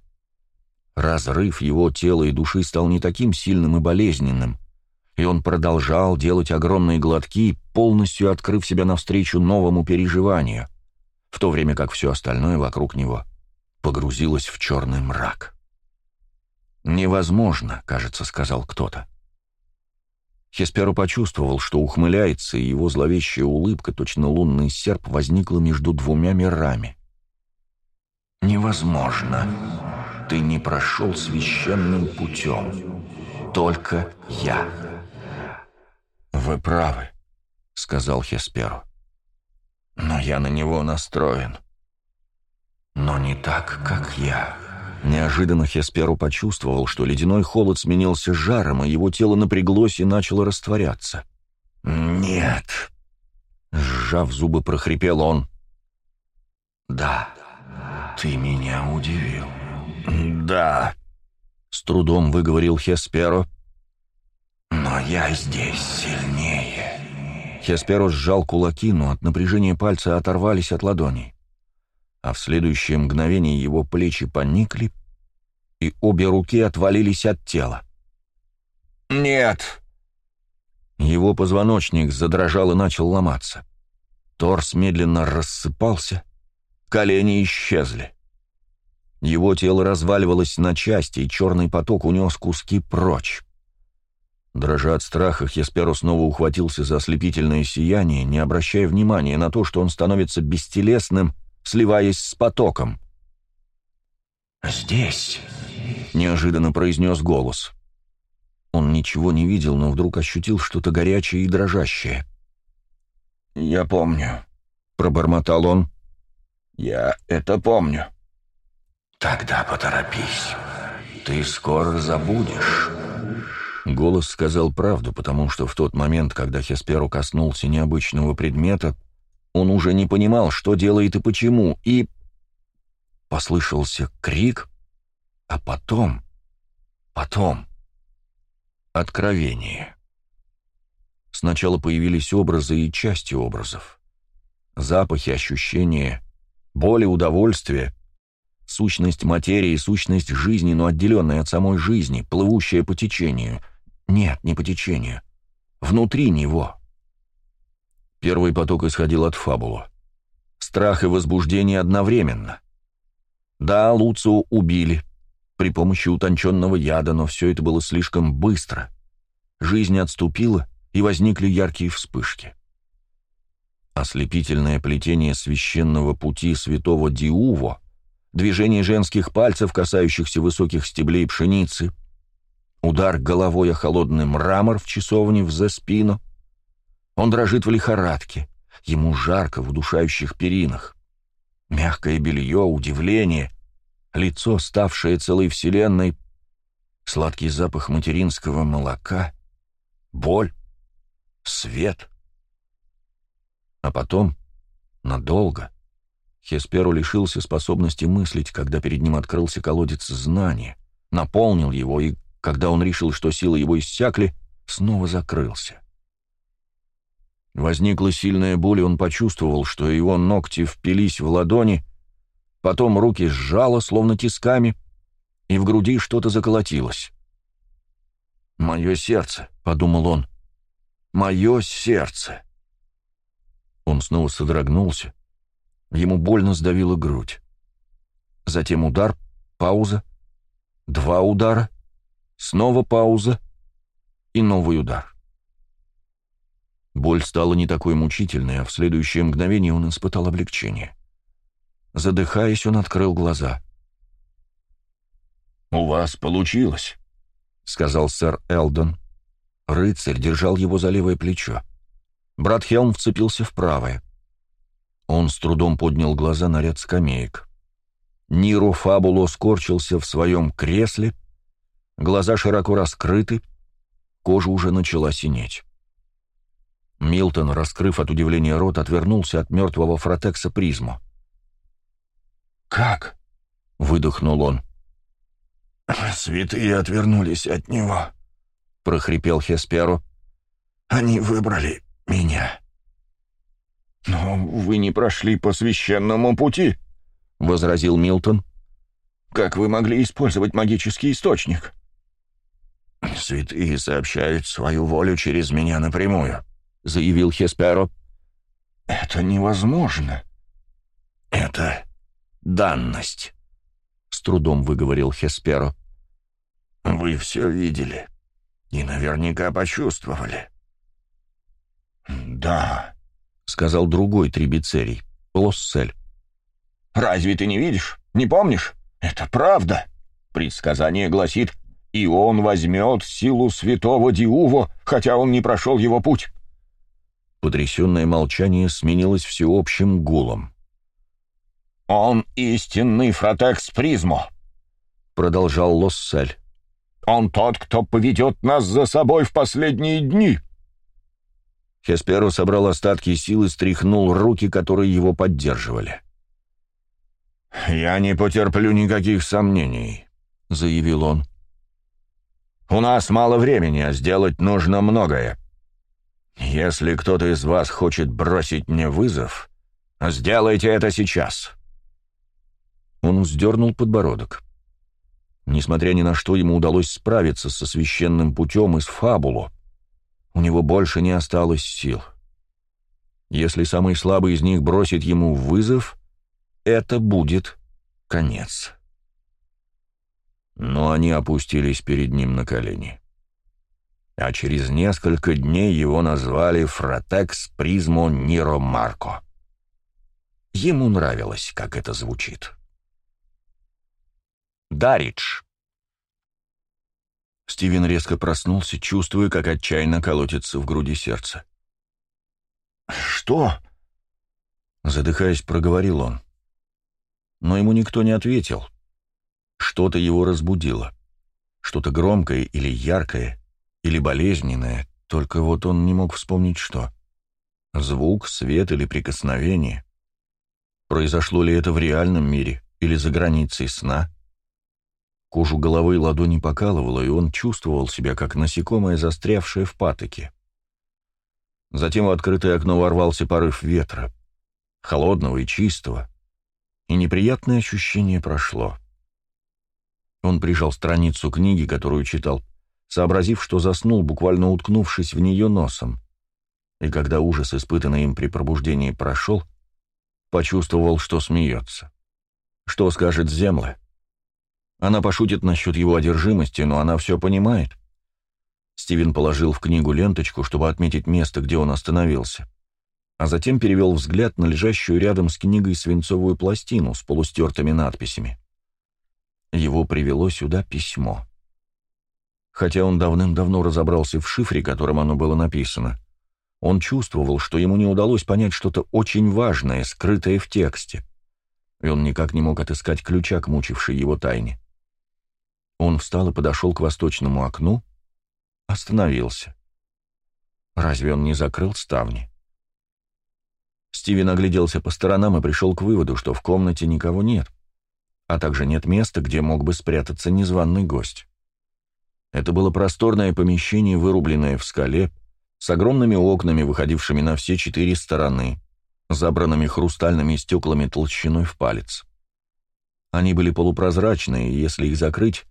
Разрыв его тела и души стал не таким сильным и болезненным, и он продолжал делать огромные глотки, полностью открыв себя навстречу новому переживанию, в то время как все остальное вокруг него — погрузилась в черный мрак. «Невозможно», — кажется, сказал кто-то. Хесперу почувствовал, что ухмыляется, и его зловещая улыбка, точно лунный серп, возникла между двумя мирами. «Невозможно. Ты не прошел священным путем. Только я». «Вы правы», — сказал Хесперу. «Но я на него настроен. Но не так, как я. Неожиданно Хесперу почувствовал, что ледяной холод сменился жаром, и его тело напряглось и начало растворяться. «Нет!» Сжав зубы, прохрипел он. «Да, ты меня удивил». «Да», — с трудом выговорил Хесперо. «Но я здесь сильнее». Хесперо сжал кулаки, но от напряжения пальцы оторвались от ладоней а в следующее мгновение его плечи поникли, и обе руки отвалились от тела. «Нет!» Его позвоночник задрожал и начал ломаться. Торс медленно рассыпался, колени исчезли. Его тело разваливалось на части, и черный поток унес куски прочь. Дрожа от страха, Хесперу снова ухватился за ослепительное сияние, не обращая внимания на то, что он становится бестелесным сливаясь с потоком. «Здесь», — неожиданно произнес голос. Он ничего не видел, но вдруг ощутил что-то горячее и дрожащее. «Я помню», — пробормотал он. «Я это помню». «Тогда поторопись. Ты скоро забудешь». Голос сказал правду, потому что в тот момент, когда Хесперу коснулся необычного предмета, он уже не понимал, что делает и почему, и... Послышался крик, а потом... Потом... Откровение. Сначала появились образы и части образов. Запахи, ощущения, боли, удовольствие, сущность материи, сущность жизни, но отделенная от самой жизни, плывущая по течению. Нет, не по течению. Внутри него — Первый поток исходил от фабула. Страх и возбуждение одновременно. Да, Луцио убили при помощи утонченного яда, но все это было слишком быстро. Жизнь отступила, и возникли яркие вспышки. Ослепительное плетение священного пути святого Диуво, движение женских пальцев, касающихся высоких стеблей пшеницы, удар головой о холодный мрамор в часовне в Заспино — он дрожит в лихорадке. Ему жарко в удушающих перинах. Мягкое белье, удивление, лицо, ставшее целой вселенной, сладкий запах материнского молока, боль, свет. А потом, надолго, Хесперу лишился способности мыслить, когда перед ним открылся колодец знания, наполнил его, и, когда он решил, что силы его иссякли, снова закрылся. Возникла сильная боль, и он почувствовал, что его ногти впились в ладони, потом руки сжало, словно тисками, и в груди что-то заколотилось. «Мое сердце», — подумал он, — «мое сердце». Он снова содрогнулся, ему больно сдавило грудь. Затем удар, пауза, два удара, снова пауза и новый удар. Боль стала не такой мучительной, а в следующее мгновение он испытал облегчение. Задыхаясь, он открыл глаза. «У вас получилось», — сказал сэр Элдон. Рыцарь держал его за левое плечо. Брат Хелм вцепился в правое. Он с трудом поднял глаза на ряд скамеек. Ниро Фабуло скорчился в своем кресле, глаза широко раскрыты, кожа уже начала синеть. Милтон, раскрыв от удивления рот, отвернулся от мертвого фротекса призму. «Как?» — выдохнул он. «Святые отвернулись от него», — прохрипел Хесперу. «Они выбрали меня». «Но вы не прошли по священному пути», — возразил Милтон. «Как вы могли использовать магический источник?» «Святые сообщают свою волю через меня напрямую», — заявил Хесперо. «Это невозможно». «Это данность», — с трудом выговорил Хесперо. «Вы все видели и наверняка почувствовали». «Да», — сказал другой трибицерий, Лоссель. «Разве ты не видишь? Не помнишь? Это правда. Предсказание гласит, и он возьмет силу святого Диуво, хотя он не прошел его путь. Потрясенное молчание сменилось всеобщим гулом. «Он истинный фротекс Призмо», — продолжал Лоссель. «Он тот, кто поведет нас за собой в последние дни». Хесперо собрал остатки сил и стряхнул руки, которые его поддерживали. «Я не потерплю никаких сомнений», — заявил он. «У нас мало времени, а сделать нужно многое. Если кто-то из вас хочет бросить мне вызов, сделайте это сейчас». Он вздернул подбородок. Несмотря ни на что, ему удалось справиться со священным путем из фабулу. У него больше не осталось сил. Если самый слабый из них бросит ему вызов, это будет конец. Но они опустились перед ним на колени а через несколько дней его назвали Фротекс Призмо Ниро Марко. Ему нравилось, как это звучит. Даридж. Стивен резко проснулся, чувствуя, как отчаянно колотится в груди сердце. «Что?» Задыхаясь, проговорил он. Но ему никто не ответил. Что-то его разбудило. Что-то громкое или яркое, или болезненное, только вот он не мог вспомнить что. Звук, свет или прикосновение. Произошло ли это в реальном мире или за границей сна? Кожу головы и ладони покалывало, и он чувствовал себя, как насекомое, застрявшее в патоке. Затем в открытое окно ворвался порыв ветра, холодного и чистого, и неприятное ощущение прошло. Он прижал страницу книги, которую читал, сообразив, что заснул, буквально уткнувшись в нее носом. И когда ужас, испытанный им при пробуждении, прошел, почувствовал, что смеется. Что скажет Земля? Она пошутит насчет его одержимости, но она все понимает. Стивен положил в книгу ленточку, чтобы отметить место, где он остановился, а затем перевел взгляд на лежащую рядом с книгой свинцовую пластину с полустертыми надписями. Его привело сюда письмо. Хотя он давным-давно разобрался в шифре, которым оно было написано, он чувствовал, что ему не удалось понять что-то очень важное, скрытое в тексте. и он никак не мог отыскать ключа к мучившей его тайне. Он встал и подошел к восточному окну, остановился. Разве он не закрыл ставни? Стивен огляделся по сторонам и пришел к выводу, что в комнате никого нет, а также нет места, где мог бы спрятаться незваный гость. Это было просторное помещение, вырубленное в скале, с огромными окнами, выходившими на все четыре стороны, забранными хрустальными стеклами толщиной в палец. Они были полупрозрачные, и если их закрыть,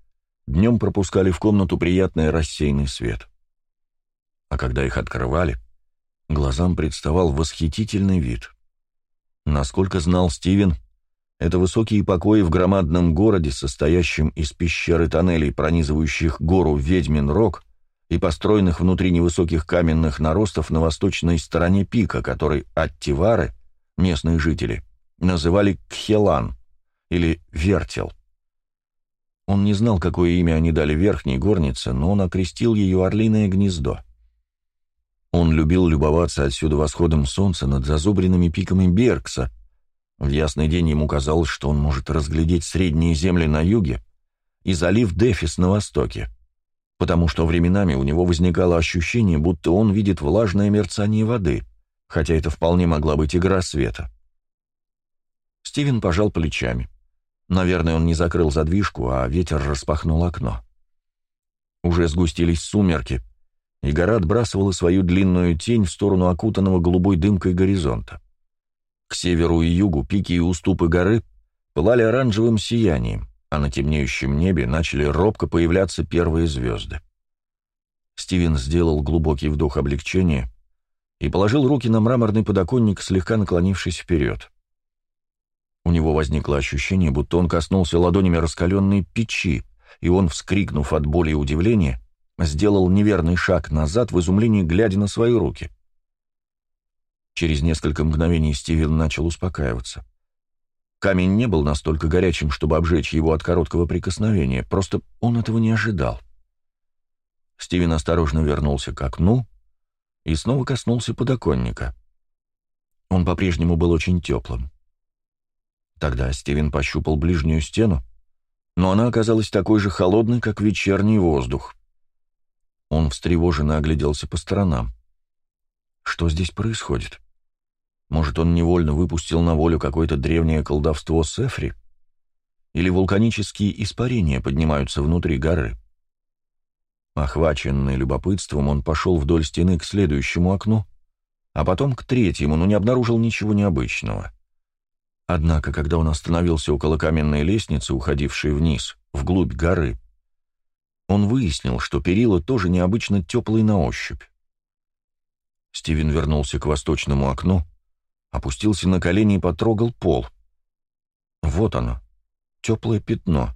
днем пропускали в комнату приятный рассеянный свет. А когда их открывали, глазам представал восхитительный вид. Насколько знал Стивен, это высокие покои в громадном городе, состоящем из пещер и тоннелей, пронизывающих гору Ведьмин Рог и построенных внутри невысоких каменных наростов на восточной стороне пика, который Аттивары, местные жители, называли Кхелан или Вертел. Он не знал, какое имя они дали верхней горнице, но он окрестил ее Орлиное гнездо. Он любил любоваться отсюда восходом солнца над зазубренными пиками Беркса — в ясный день ему казалось, что он может разглядеть средние земли на юге и залив Дефис на востоке, потому что временами у него возникало ощущение, будто он видит влажное мерцание воды, хотя это вполне могла быть игра света. Стивен пожал плечами. Наверное, он не закрыл задвижку, а ветер распахнул окно. Уже сгустились сумерки, и гора отбрасывала свою длинную тень в сторону окутанного голубой дымкой горизонта. К северу и югу пики и уступы горы пылали оранжевым сиянием, а на темнеющем небе начали робко появляться первые звезды. Стивен сделал глубокий вдох облегчения и положил руки на мраморный подоконник, слегка наклонившись вперед. У него возникло ощущение, будто он коснулся ладонями раскаленной печи, и он, вскрикнув от боли и удивления, сделал неверный шаг назад в изумлении, глядя на свои руки — Через несколько мгновений Стивен начал успокаиваться. Камень не был настолько горячим, чтобы обжечь его от короткого прикосновения, просто он этого не ожидал. Стивен осторожно вернулся к окну и снова коснулся подоконника. Он по-прежнему был очень теплым. Тогда Стивен пощупал ближнюю стену, но она оказалась такой же холодной, как вечерний воздух. Он встревоженно огляделся по сторонам. Что здесь происходит? Может, он невольно выпустил на волю какое-то древнее колдовство Сефри? Или вулканические испарения поднимаются внутри горы? Охваченный любопытством, он пошел вдоль стены к следующему окну, а потом к третьему, но не обнаружил ничего необычного. Однако, когда он остановился около каменной лестницы, уходившей вниз, вглубь горы, он выяснил, что перила тоже необычно теплые на ощупь. Стивен вернулся к восточному окну, опустился на колени и потрогал пол. Вот оно, теплое пятно.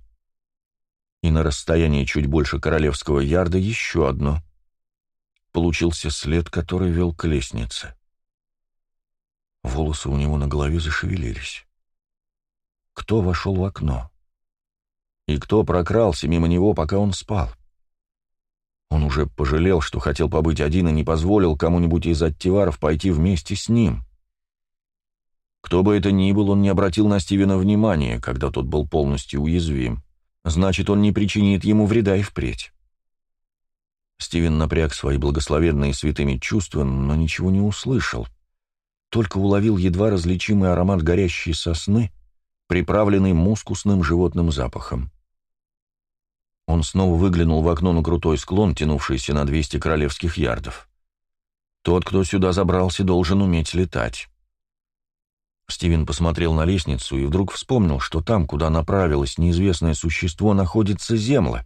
И на расстоянии чуть больше королевского ярда еще одно. Получился след, который вел к лестнице. Волосы у него на голове зашевелились. Кто вошел в окно? И кто прокрался мимо него, пока он спал? Он уже пожалел, что хотел побыть один и не позволил кому-нибудь из аттиваров пойти вместе с ним. Кто бы это ни был, он не обратил на Стивена внимания, когда тот был полностью уязвим. Значит, он не причинит ему вреда и впредь. Стивен напряг свои благословенные святыми чувства, но ничего не услышал. Только уловил едва различимый аромат горящей сосны, приправленный мускусным животным запахом. Он снова выглянул в окно на крутой склон, тянувшийся на 200 королевских ярдов. Тот, кто сюда забрался, должен уметь летать. Стивен посмотрел на лестницу и вдруг вспомнил, что там, куда направилось неизвестное существо, находится земля.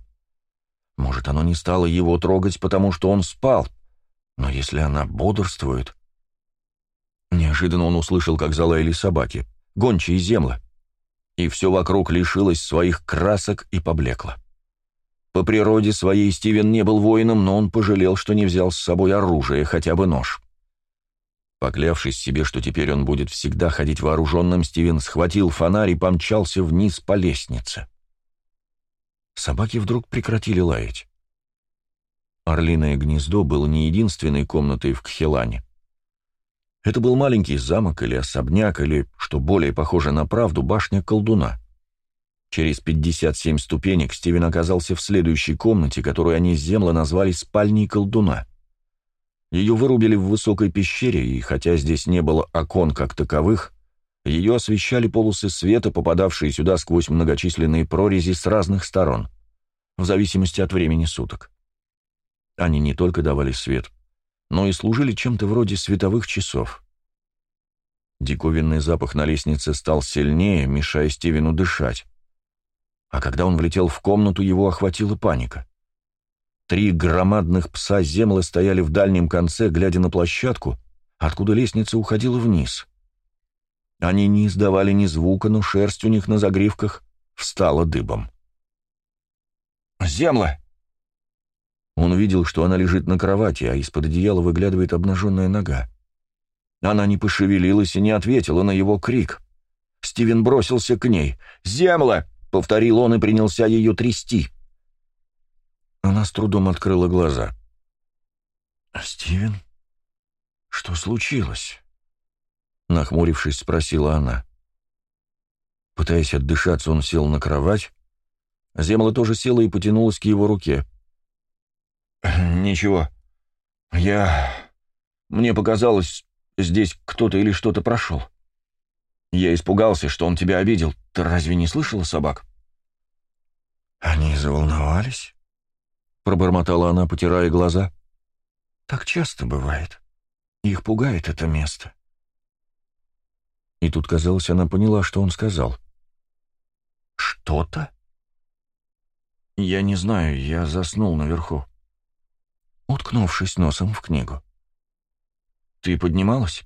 Может, оно не стало его трогать, потому что он спал, но если она бодрствует... Неожиданно он услышал, как залаяли собаки, гончие земля, и все вокруг лишилось своих красок и поблекло. По природе своей Стивен не был воином, но он пожалел, что не взял с собой оружие, хотя бы нож. Поклявшись себе, что теперь он будет всегда ходить вооруженным, Стивен схватил фонарь и помчался вниз по лестнице. Собаки вдруг прекратили лаять. Орлиное гнездо было не единственной комнатой в Кхелане. Это был маленький замок или особняк, или, что более похоже на правду, башня колдуна. Через 57 ступенек Стивен оказался в следующей комнате, которую они с земла назвали «спальней колдуна». Ее вырубили в высокой пещере, и хотя здесь не было окон как таковых, ее освещали полосы света, попадавшие сюда сквозь многочисленные прорези с разных сторон, в зависимости от времени суток. Они не только давали свет, но и служили чем-то вроде световых часов. Диковинный запах на лестнице стал сильнее, мешая Стивену дышать. А когда он влетел в комнату, его охватила паника. Три громадных пса землы стояли в дальнем конце, глядя на площадку, откуда лестница уходила вниз. Они не издавали ни звука, но шерсть у них на загривках встала дыбом. «Земла!» Он видел, что она лежит на кровати, а из-под одеяла выглядывает обнаженная нога. Она не пошевелилась и не ответила на его крик. Стивен бросился к ней. «Земла!» — повторил он и принялся ее трясти. Она с трудом открыла глаза. «Стивен, что случилось?» Нахмурившись, спросила она. Пытаясь отдышаться, он сел на кровать. Земла тоже села и потянулась к его руке. «Ничего. Я... Мне показалось, здесь кто-то или что-то прошел. Я испугался, что он тебя обидел. Ты разве не слышала собак?» «Они заволновались?» пробормотала она, потирая глаза. «Так часто бывает. Их пугает это место». И тут, казалось, она поняла, что он сказал. «Что-то?» «Я не знаю, я заснул наверху, уткнувшись носом в книгу». «Ты поднималась?»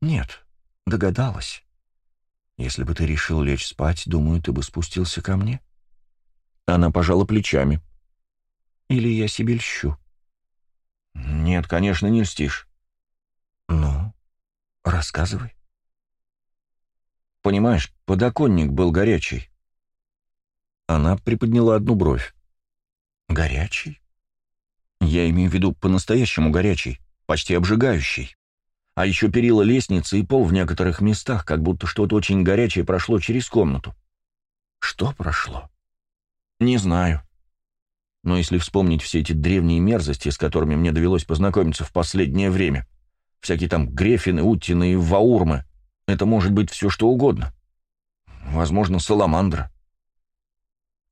«Нет, догадалась. Если бы ты решил лечь спать, думаю, ты бы спустился ко мне». Она пожала плечами. Или я себе льщу?» «Нет, конечно, не льстишь». «Ну, рассказывай». «Понимаешь, подоконник был горячий». Она приподняла одну бровь. «Горячий?» «Я имею в виду по-настоящему горячий, почти обжигающий. А еще перила лестницы и пол в некоторых местах, как будто что-то очень горячее прошло через комнату». «Что прошло?» «Не знаю но если вспомнить все эти древние мерзости, с которыми мне довелось познакомиться в последнее время, всякие там грефины, уттины и ваурмы, это может быть все что угодно. Возможно, саламандра.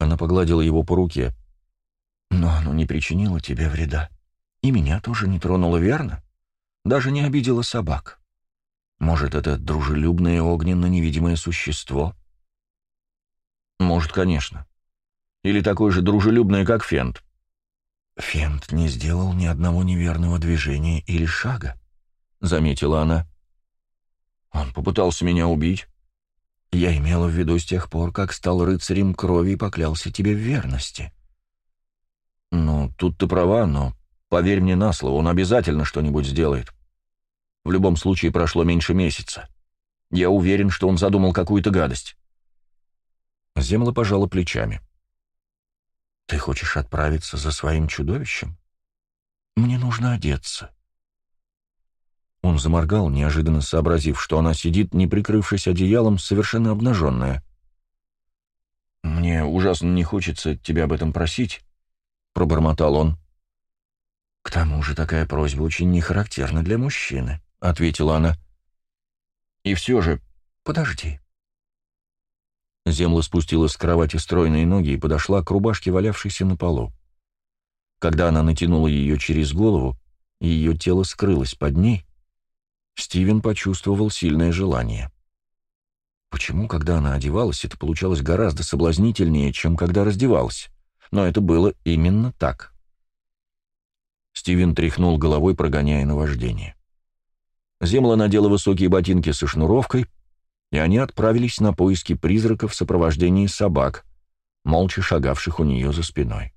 Она погладила его по руке. Но оно не причинило тебе вреда. И меня тоже не тронуло, верно? Даже не обидело собак. Может, это дружелюбное огненно-невидимое существо? Может, конечно. Или такой же дружелюбный, как Фент?» «Фент не сделал ни одного неверного движения или шага», — заметила она. «Он попытался меня убить. Я имела в виду с тех пор, как стал рыцарем крови и поклялся тебе в верности». «Ну, тут ты права, но поверь мне на слово, он обязательно что-нибудь сделает. В любом случае прошло меньше месяца. Я уверен, что он задумал какую-то гадость». Земла пожала плечами. — «Ты хочешь отправиться за своим чудовищем? Мне нужно одеться». Он заморгал, неожиданно сообразив, что она сидит, не прикрывшись одеялом, совершенно обнаженная. «Мне ужасно не хочется тебя об этом просить», — пробормотал он. «К тому же такая просьба очень не характерна для мужчины», — ответила она. «И все же...» «Подожди», Земла спустила с кровати стройные ноги и подошла к рубашке, валявшейся на полу. Когда она натянула ее через голову, и ее тело скрылось под ней, Стивен почувствовал сильное желание. Почему, когда она одевалась, это получалось гораздо соблазнительнее, чем когда раздевалась? Но это было именно так. Стивен тряхнул головой, прогоняя наваждение. Земла надела высокие ботинки со шнуровкой, и они отправились на поиски призрака в сопровождении собак, молча шагавших у нее за спиной.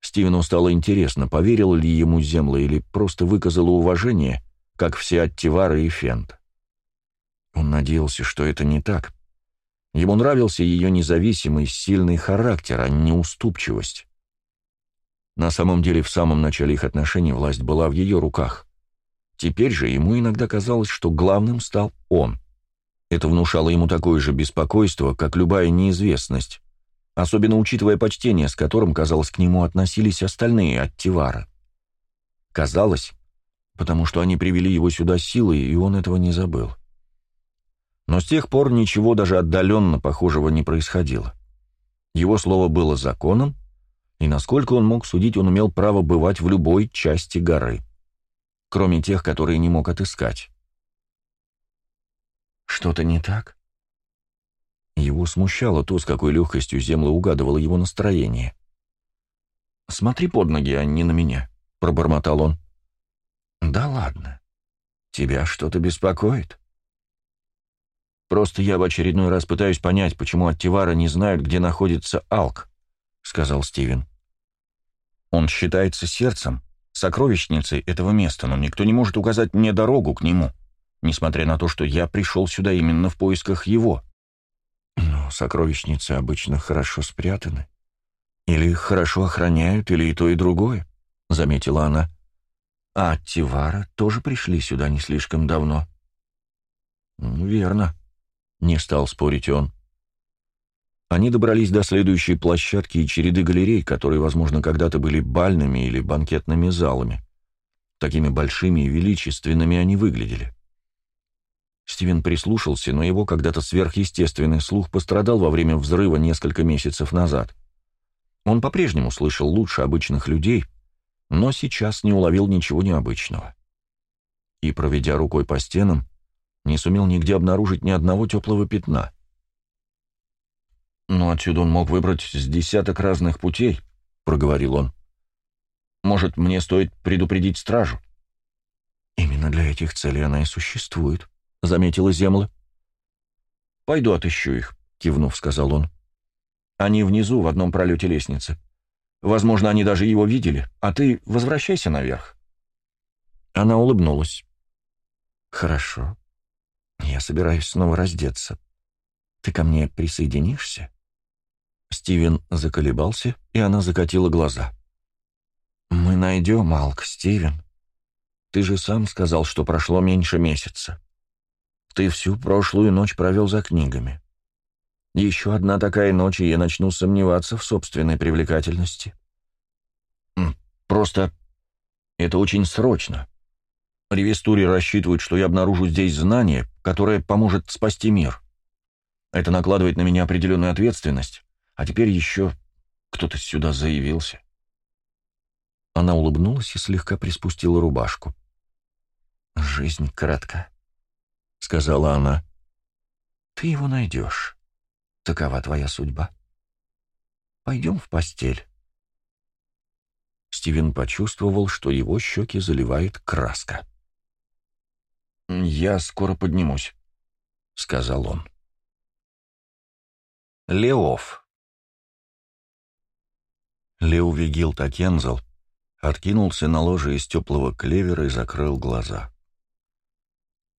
Стивену стало интересно, поверил ли ему Земла или просто выказала уважение, как все Аттивары и Фент. Он надеялся, что это не так. Ему нравился ее независимый, сильный характер, а не уступчивость. На самом деле, в самом начале их отношений власть была в ее руках. Теперь же ему иногда казалось, что главным стал он. Это внушало ему такое же беспокойство, как любая неизвестность, особенно учитывая почтение, с которым, казалось, к нему относились остальные от Тивара. Казалось, потому что они привели его сюда силой, и он этого не забыл. Но с тех пор ничего даже отдаленно похожего не происходило. Его слово было законом, и, насколько он мог судить, он имел право бывать в любой части горы, кроме тех, которые не мог отыскать. Что-то не так? Его смущало то, с какой легкостью земля угадывала его настроение. «Смотри под ноги, а не на меня», — пробормотал он. «Да ладно. Тебя что-то беспокоит?» «Просто я в очередной раз пытаюсь понять, почему от Тивара не знают, где находится Алк», — сказал Стивен. «Он считается сердцем, сокровищницей этого места, но никто не может указать мне дорогу к нему, несмотря на то, что я пришел сюда именно в поисках его». «Но сокровищницы обычно хорошо спрятаны. Или хорошо охраняют, или и то, и другое», — заметила она. «А Тивара тоже пришли сюда не слишком давно». «Верно», не стал спорить он. Они добрались до следующей площадки и череды галерей, которые, возможно, когда-то были бальными или банкетными залами. Такими большими и величественными они выглядели. Стивен прислушался, но его когда-то сверхъестественный слух пострадал во время взрыва несколько месяцев назад. Он по-прежнему слышал лучше обычных людей, но сейчас не уловил ничего необычного. И, проведя рукой по стенам, не сумел нигде обнаружить ни одного теплого пятна. «Но отсюда он мог выбрать с десяток разных путей», — проговорил он. «Может, мне стоит предупредить стражу?» «Именно для этих целей она и существует», — заметила Земла. «Пойду отыщу их», — кивнув, сказал он. «Они внизу, в одном пролете лестницы. Возможно, они даже его видели, а ты возвращайся наверх». Она улыбнулась. «Хорошо. Я собираюсь снова раздеться. Ты ко мне присоединишься?» Стивен заколебался, и она закатила глаза. «Мы найдем Алк, Стивен. Ты же сам сказал, что прошло меньше месяца. Ты всю прошлую ночь провел за книгами. Еще одна такая ночь, и я начну сомневаться в собственной привлекательности. Просто это очень срочно. Ревестури рассчитывают, что я обнаружу здесь знание, которое поможет спасти мир. Это накладывает на меня определенную ответственность, а теперь еще кто-то сюда заявился. Она улыбнулась и слегка приспустила рубашку. «Жизнь коротка», — сказала она. «Ты его найдешь. Такова твоя судьба. Пойдем в постель». Стивен почувствовал, что его щеки заливает краска. «Я скоро поднимусь», — сказал он. Леов Леувигил Такензел откинулся на ложе из теплого клевера и закрыл глаза.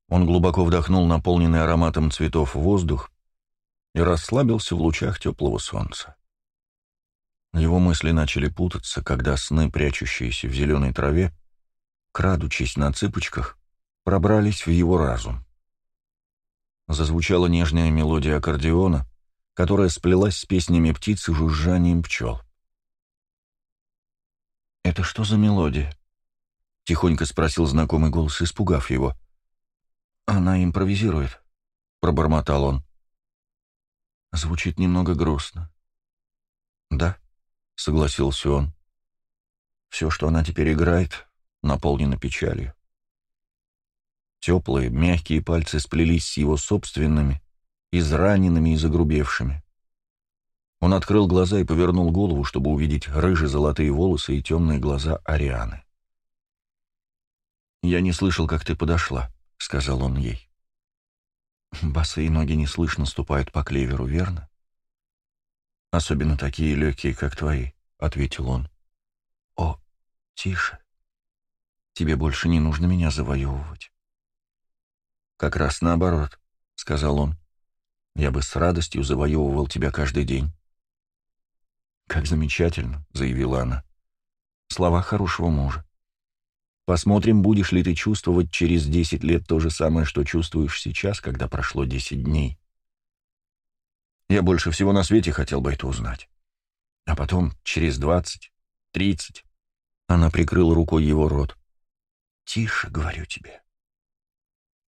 Он глубоко вдохнул наполненный ароматом цветов воздух и расслабился в лучах теплого солнца. Его мысли начали путаться, когда сны, прячущиеся в зеленой траве, крадучись на цыпочках, пробрались в его разум. Зазвучала нежная мелодия аккордеона, которая сплелась с песнями птиц и жужжанием пчел. «Это что за мелодия?» — тихонько спросил знакомый голос, испугав его. «Она импровизирует», — пробормотал он. «Звучит немного грустно». «Да», — согласился он. «Все, что она теперь играет, наполнено печалью». Теплые, мягкие пальцы сплелись с его собственными, израненными и загрубевшими. Он открыл глаза и повернул голову, чтобы увидеть рыжие золотые волосы и темные глаза Арианы. «Я не слышал, как ты подошла», — сказал он ей. «Босые ноги неслышно ступают по клеверу, верно?» «Особенно такие легкие, как твои», — ответил он. «О, тише. Тебе больше не нужно меня завоевывать. «Как раз наоборот», — сказал он. «Я бы с радостью завоевывал тебя каждый день». «Как замечательно», — заявила она. «Слова хорошего мужа. Посмотрим, будешь ли ты чувствовать через десять лет то же самое, что чувствуешь сейчас, когда прошло десять дней. Я больше всего на свете хотел бы это узнать. А потом, через двадцать, тридцать, она прикрыла рукой его рот. «Тише, говорю тебе».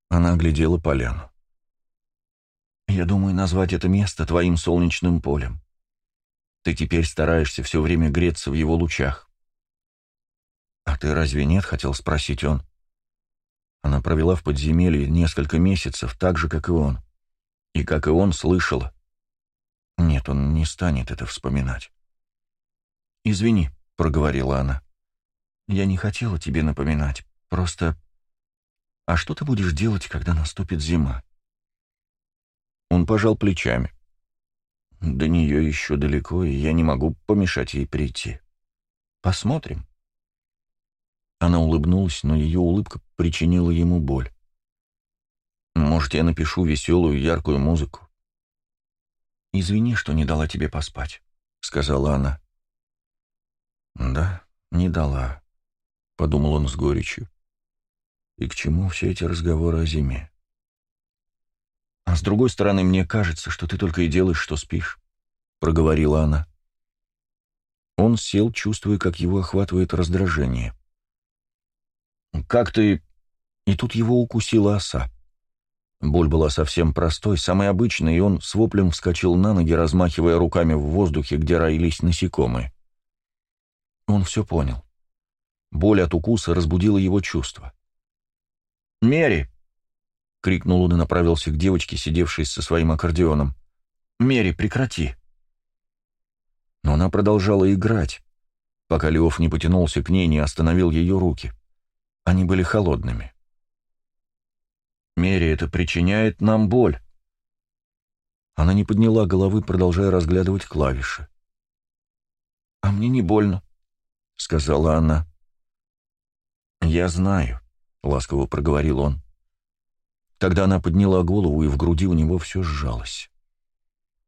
Она оглядела поляну. «Я думаю назвать это место твоим солнечным полем. Ты теперь стараешься все время греться в его лучах. «А ты разве нет?» — хотел спросить он. Она провела в подземелье несколько месяцев, так же, как и он. И, как и он, слышала. Нет, он не станет это вспоминать. «Извини», — проговорила она. «Я не хотела тебе напоминать. Просто... А что ты будешь делать, когда наступит зима?» Он пожал плечами. До нее еще далеко, и я не могу помешать ей прийти. Посмотрим. Она улыбнулась, но ее улыбка причинила ему боль. «Может, я напишу веселую, яркую музыку?» «Извини, что не дала тебе поспать», — сказала она. «Да, не дала», — подумал он с горечью. «И к чему все эти разговоры о зиме?» «А с другой стороны, мне кажется, что ты только и делаешь, что спишь», — проговорила она. Он сел, чувствуя, как его охватывает раздражение. «Как ты...» И тут его укусила оса. Боль была совсем простой, самой обычной, и он с воплем вскочил на ноги, размахивая руками в воздухе, где роились насекомые. Он все понял. Боль от укуса разбудила его чувства. «Мери!» — крикнул он и направился к девочке, сидевшей со своим аккордеоном. «Мери, прекрати!» Но она продолжала играть, пока Леоф не потянулся к ней, не остановил ее руки. Они были холодными. «Мери, это причиняет нам боль!» Она не подняла головы, продолжая разглядывать клавиши. «А мне не больно», — сказала она. «Я знаю», — ласково проговорил он. Тогда она подняла голову, и в груди у него все сжалось.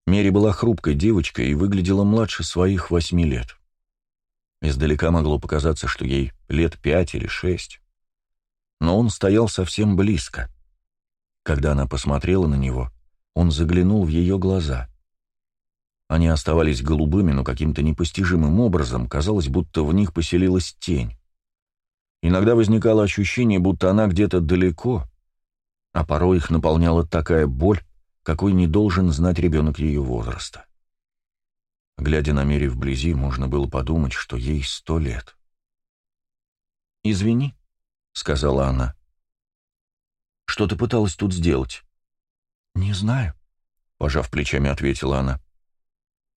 Мери была хрупкой девочкой и выглядела младше своих восьми лет. Издалека могло показаться, что ей лет пять или шесть. Но он стоял совсем близко. Когда она посмотрела на него, он заглянул в ее глаза. Они оставались голубыми, но каким-то непостижимым образом казалось, будто в них поселилась тень. Иногда возникало ощущение, будто она где-то далеко, а порой их наполняла такая боль, какой не должен знать ребенок ее возраста. Глядя на Мери вблизи, можно было подумать, что ей сто лет. «Извини», — сказала она. «Что ты пыталась тут сделать?» «Не знаю», — пожав плечами, ответила она.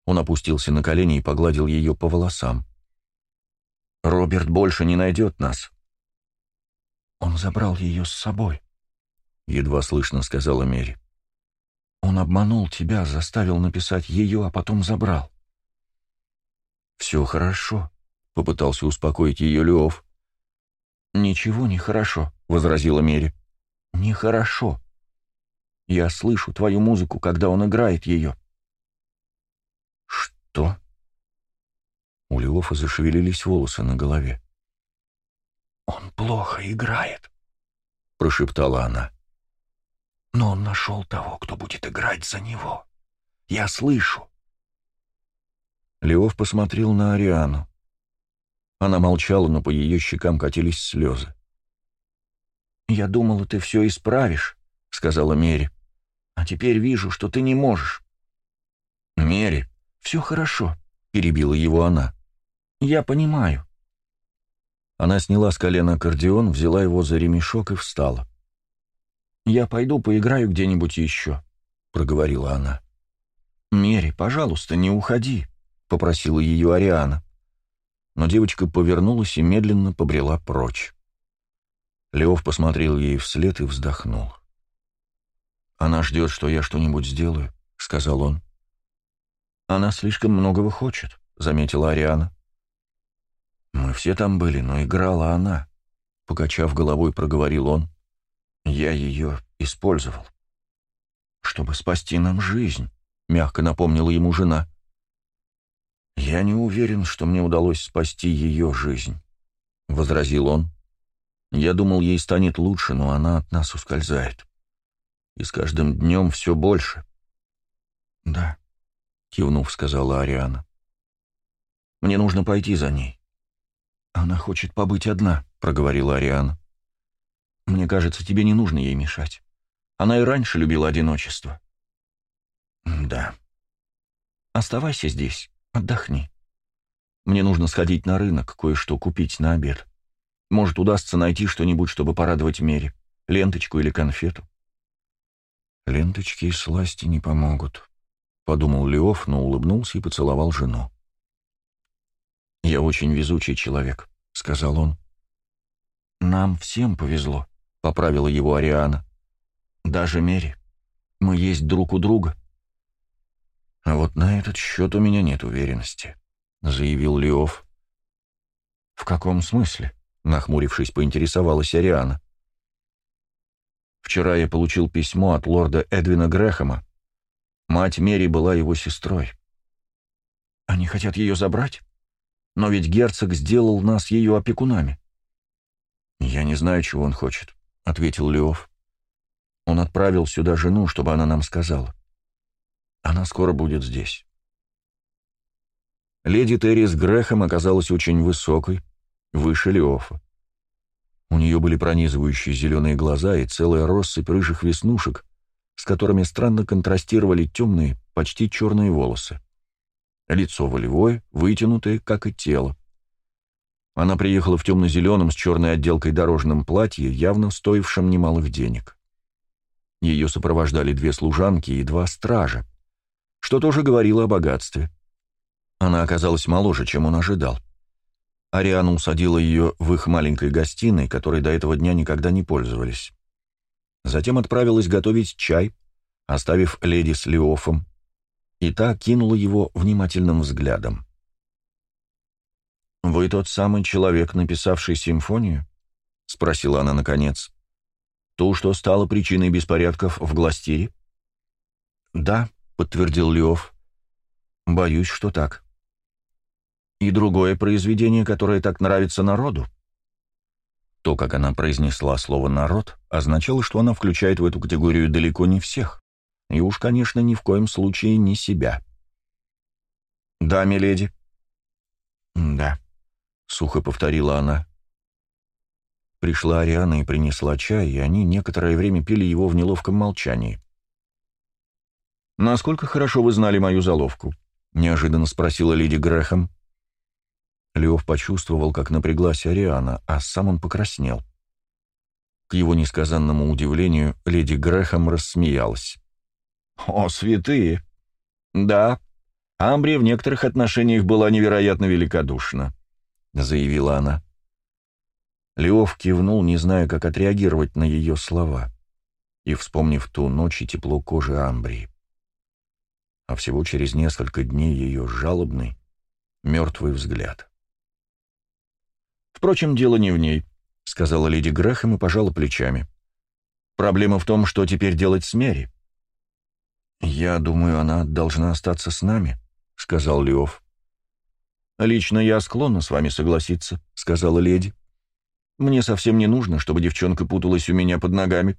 Он опустился на колени и погладил ее по волосам. «Роберт больше не найдет нас». «Он забрал ее с собой», — едва слышно сказала Мери. «Он обманул тебя, заставил написать ее, а потом забрал». «Все хорошо», — попытался успокоить ее Леов. «Ничего не хорошо», — возразила Мери. «Нехорошо. Я слышу твою музыку, когда он играет ее». «Что?» У Леофа зашевелились волосы на голове. «Он плохо играет», — прошептала она. Но он нашел того, кто будет играть за него. Я слышу. Леов посмотрел на Ариану. Она молчала, но по ее щекам катились слезы. «Я думала, ты все исправишь», — сказала Мери. «А теперь вижу, что ты не можешь». «Мери, все хорошо», — перебила его она. «Я понимаю». Она сняла с колена аккордеон, взяла его за ремешок и встала. «Я пойду поиграю где-нибудь еще», — проговорила она. «Мери, пожалуйста, не уходи», — попросила ее Ариана. Но девочка повернулась и медленно побрела прочь. Леов посмотрел ей вслед и вздохнул. «Она ждет, что я что-нибудь сделаю», — сказал он. «Она слишком многого хочет», — заметила Ариана. «Мы все там были, но играла она», — покачав головой, проговорил он. Я ее использовал. Чтобы спасти нам жизнь, мягко напомнила ему жена. Я не уверен, что мне удалось спасти ее жизнь, возразил он. Я думал, ей станет лучше, но она от нас ускользает. И с каждым днем все больше. «Да», — кивнув, сказала Ариана. «Мне нужно пойти за ней». «Она хочет побыть одна», — проговорила Ариана. «Мне кажется, тебе не нужно ей мешать. Она и раньше любила одиночество». «Да». «Оставайся здесь, отдохни. Мне нужно сходить на рынок, кое-что купить на обед. Может, удастся найти что-нибудь, чтобы порадовать Мере. Ленточку или конфету». «Ленточки и сласти не помогут», — подумал Леоф, но улыбнулся и поцеловал жену. «Я очень везучий человек», — сказал он. «Нам всем повезло», — поправила его Ариана. «Даже Мери. Мы есть друг у друга». «А вот на этот счет у меня нет уверенности», — заявил Леоф. «В каком смысле?» — нахмурившись, поинтересовалась Ариана. «Вчера я получил письмо от лорда Эдвина Грэхэма. Мать Мери была его сестрой. Они хотят ее забрать?» Но ведь герцог сделал нас ее опекунами. «Я не знаю, чего он хочет», — ответил Леов. «Он отправил сюда жену, чтобы она нам сказала. Она скоро будет здесь». Леди Терри с Грехом оказалась очень высокой, выше Леофа. У нее были пронизывающие зеленые глаза и целая россыпь рыжих веснушек, с которыми странно контрастировали темные, почти черные волосы. Лицо волевое, вытянутое, как и тело. Она приехала в темно-зеленом с черной отделкой дорожном платье, явно стоившем немалых денег. Ее сопровождали две служанки и два стража, что тоже говорило о богатстве. Она оказалась моложе, чем он ожидал. Ариана усадила ее в их маленькой гостиной, которой до этого дня никогда не пользовались. Затем отправилась готовить чай, оставив леди с Леофом, и та кинула его внимательным взглядом. «Вы тот самый человек, написавший симфонию?» — спросила она наконец. «Ту, что стало причиной беспорядков в Гластире?» «Да», — подтвердил Леов. «Боюсь, что так». «И другое произведение, которое так нравится народу?» То, как она произнесла слово «народ», означало, что она включает в эту категорию далеко не всех. И уж, конечно, ни в коем случае не себя. «Да, миледи». «Да», — сухо повторила она. Пришла Ариана и принесла чай, и они некоторое время пили его в неловком молчании. «Насколько хорошо вы знали мою заловку?» — неожиданно спросила леди Грэхэм. Леов почувствовал, как напряглась Ариана, а сам он покраснел. К его несказанному удивлению, леди Грэхэм рассмеялась. О, святые! Да, Амбрия в некоторых отношениях была невероятно великодушна, заявила она. Леов кивнул, не зная, как отреагировать на ее слова, и вспомнив ту ночь и тепло кожи Амбрии. А всего через несколько дней ее жалобный, мертвый взгляд. «Впрочем, дело не в ней», — сказала леди Грэхэм и пожала плечами. «Проблема в том, что теперь делать с Мери. «Я думаю, она должна остаться с нами», — сказал Леов. «Лично я склонна с вами согласиться», — сказала леди. «Мне совсем не нужно, чтобы девчонка путалась у меня под ногами.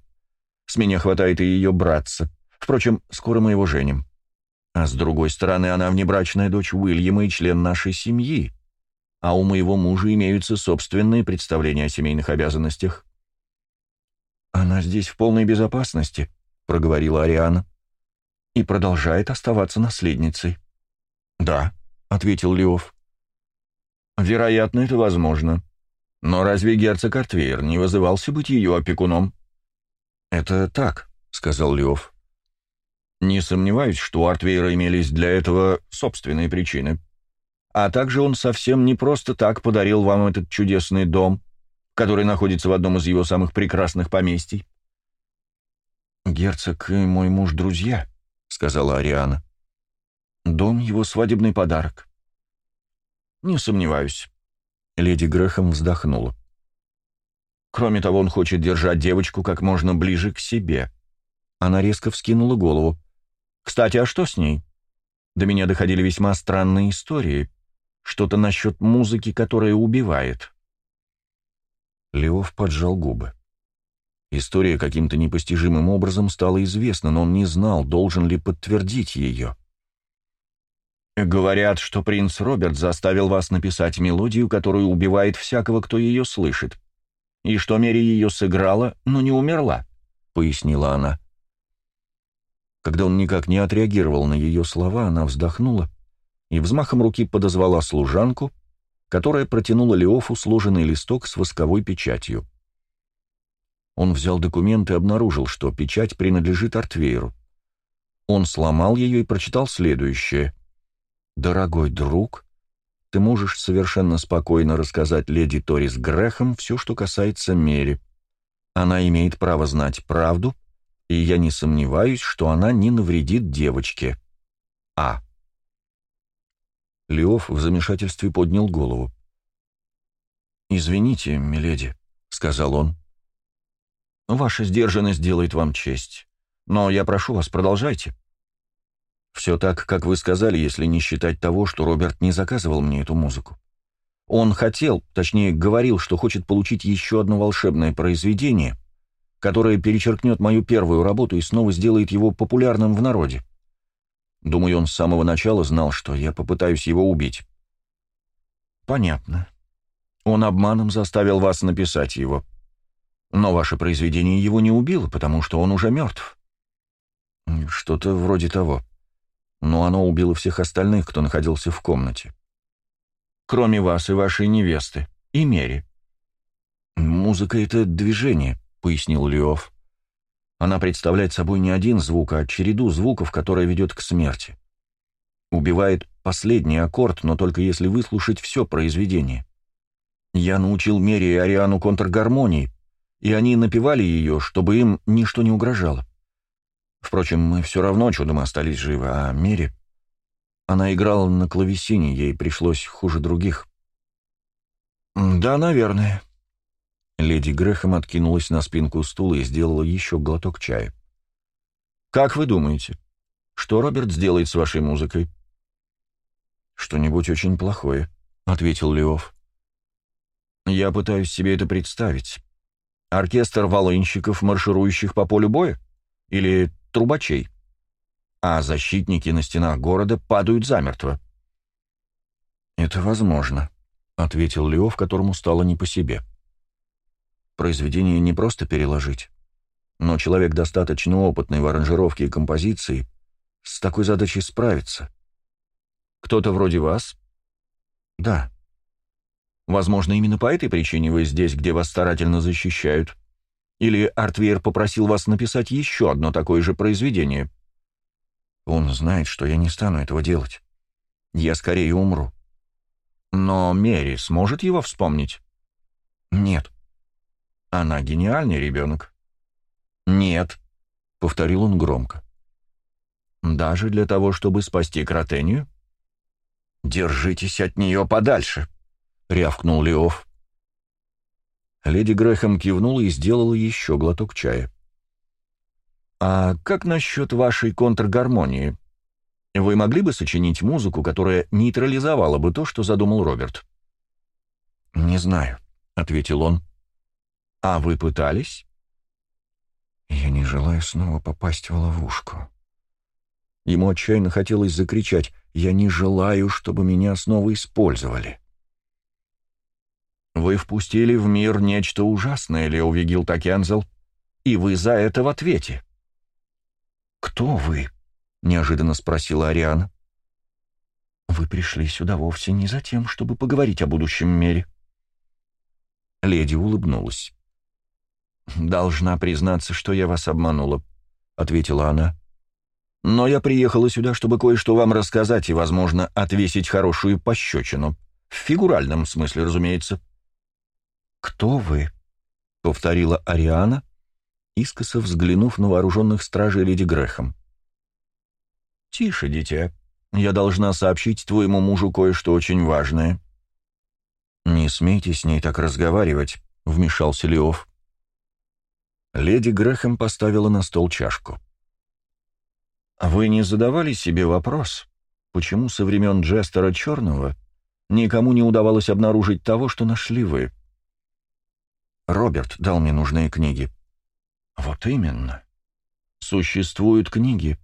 С меня хватает и ее братца. Впрочем, скоро мы его женим. А с другой стороны, она внебрачная дочь Уильяма и член нашей семьи. А у моего мужа имеются собственные представления о семейных обязанностях». «Она здесь в полной безопасности», — проговорила Ариана и продолжает оставаться наследницей. «Да», — ответил Леов. «Вероятно, это возможно. Но разве герцог Артвейер не вызывался быть ее опекуном?» «Это так», — сказал Леов. «Не сомневаюсь, что у Артвейра имелись для этого собственные причины. А также он совсем не просто так подарил вам этот чудесный дом, который находится в одном из его самых прекрасных поместий». «Герцог и мой муж — друзья», — сказала Ариана. «Дом — его свадебный подарок». «Не сомневаюсь». Леди Грэхэм вздохнула. «Кроме того, он хочет держать девочку как можно ближе к себе». Она резко вскинула голову. «Кстати, а что с ней?» До меня доходили весьма странные истории. Что-то насчет музыки, которая убивает. Леов поджал губы. История каким-то непостижимым образом стала известна, но он не знал, должен ли подтвердить ее. «Говорят, что принц Роберт заставил вас написать мелодию, которая убивает всякого, кто ее слышит, и что Мери ее сыграла, но не умерла», — пояснила она. Когда он никак не отреагировал на ее слова, она вздохнула и взмахом руки подозвала служанку, которая протянула Леофу сложенный листок с восковой печатью. Он взял документ и обнаружил, что печать принадлежит Артвейру. Он сломал ее и прочитал следующее. «Дорогой друг, ты можешь совершенно спокойно рассказать леди Торис Грехом все, что касается Мери. Она имеет право знать правду, и я не сомневаюсь, что она не навредит девочке. А. Леоф в замешательстве поднял голову. «Извините, миледи», — сказал он. «Ваша сдержанность делает вам честь. Но я прошу вас, продолжайте». «Все так, как вы сказали, если не считать того, что Роберт не заказывал мне эту музыку. Он хотел, точнее, говорил, что хочет получить еще одно волшебное произведение, которое перечеркнет мою первую работу и снова сделает его популярным в народе. Думаю, он с самого начала знал, что я попытаюсь его убить. Понятно. Он обманом заставил вас написать его. Но ваше произведение его не убило, потому что он уже мертв. Что-то вроде того. Но оно убило всех остальных, кто находился в комнате. Кроме вас и вашей невесты, и Мери. Музыка — это движение, — пояснил Леов. Она представляет собой не один звук, а череду звуков, которая ведет к смерти. Убивает последний аккорд, но только если выслушать все произведение. Я научил Мере и Ариану контргармонии, и они напевали ее, чтобы им ничто не угрожало. Впрочем, мы все равно чудом остались живы, а Мере... Она играла на клавесине, ей пришлось хуже других. «Да, наверное», Леди Грэхэм откинулась на спинку стула и сделала еще глоток чая. «Как вы думаете, что Роберт сделает с вашей музыкой?» «Что-нибудь очень плохое», — ответил Леов. «Я пытаюсь себе это представить. Оркестр волынщиков, марширующих по полю боя? Или трубачей? А защитники на стенах города падают замертво?» «Это возможно», — ответил Леов, которому стало не по себе. — Произведение не просто переложить, но человек достаточно опытный в аранжировке и композиции с такой задачей справится. Кто-то вроде вас? Да. Возможно, именно по этой причине вы здесь, где вас старательно защищают. Или Артвейер попросил вас написать еще одно такое же произведение. Он знает, что я не стану этого делать. Я скорее умру. Но Мери сможет его вспомнить? Нет. Она гениальный ребенок. Нет, — повторил он громко. Даже для того, чтобы спасти Кротению? Держитесь от нее подальше, — рявкнул Леов. Леди Грэхэм кивнула и сделала еще глоток чая. «А как насчет вашей контргармонии? Вы могли бы сочинить музыку, которая нейтрализовала бы то, что задумал Роберт?» «Не знаю», — ответил он. «А вы пытались?» «Я не желаю снова попасть в ловушку». Ему отчаянно хотелось закричать «Я не желаю, чтобы меня снова использовали». «Вы впустили в мир нечто ужасное, Лео Такензел, и вы за это в ответе». «Кто вы?» — неожиданно спросила Ариана. «Вы пришли сюда вовсе не за тем, чтобы поговорить о будущем мире». Леди улыбнулась. «Должна признаться, что я вас обманула», — ответила она. «Но я приехала сюда, чтобы кое-что вам рассказать и, возможно, отвесить хорошую пощечину. В фигуральном смысле, разумеется». «Кто вы?» — повторила Ариана, искоса взглянув на вооруженных стражей леди Грехом. «Тише, дитя. Я должна сообщить твоему мужу кое-что очень важное». «Не смейте с ней так разговаривать», — вмешался Леов. Леди Грэхэм поставила на стол чашку. «Вы не задавали себе вопрос, почему со времен Джестера Черного никому не удавалось обнаружить того, что нашли вы?» Роберт дал мне нужные книги. Вот именно. Существуют книги.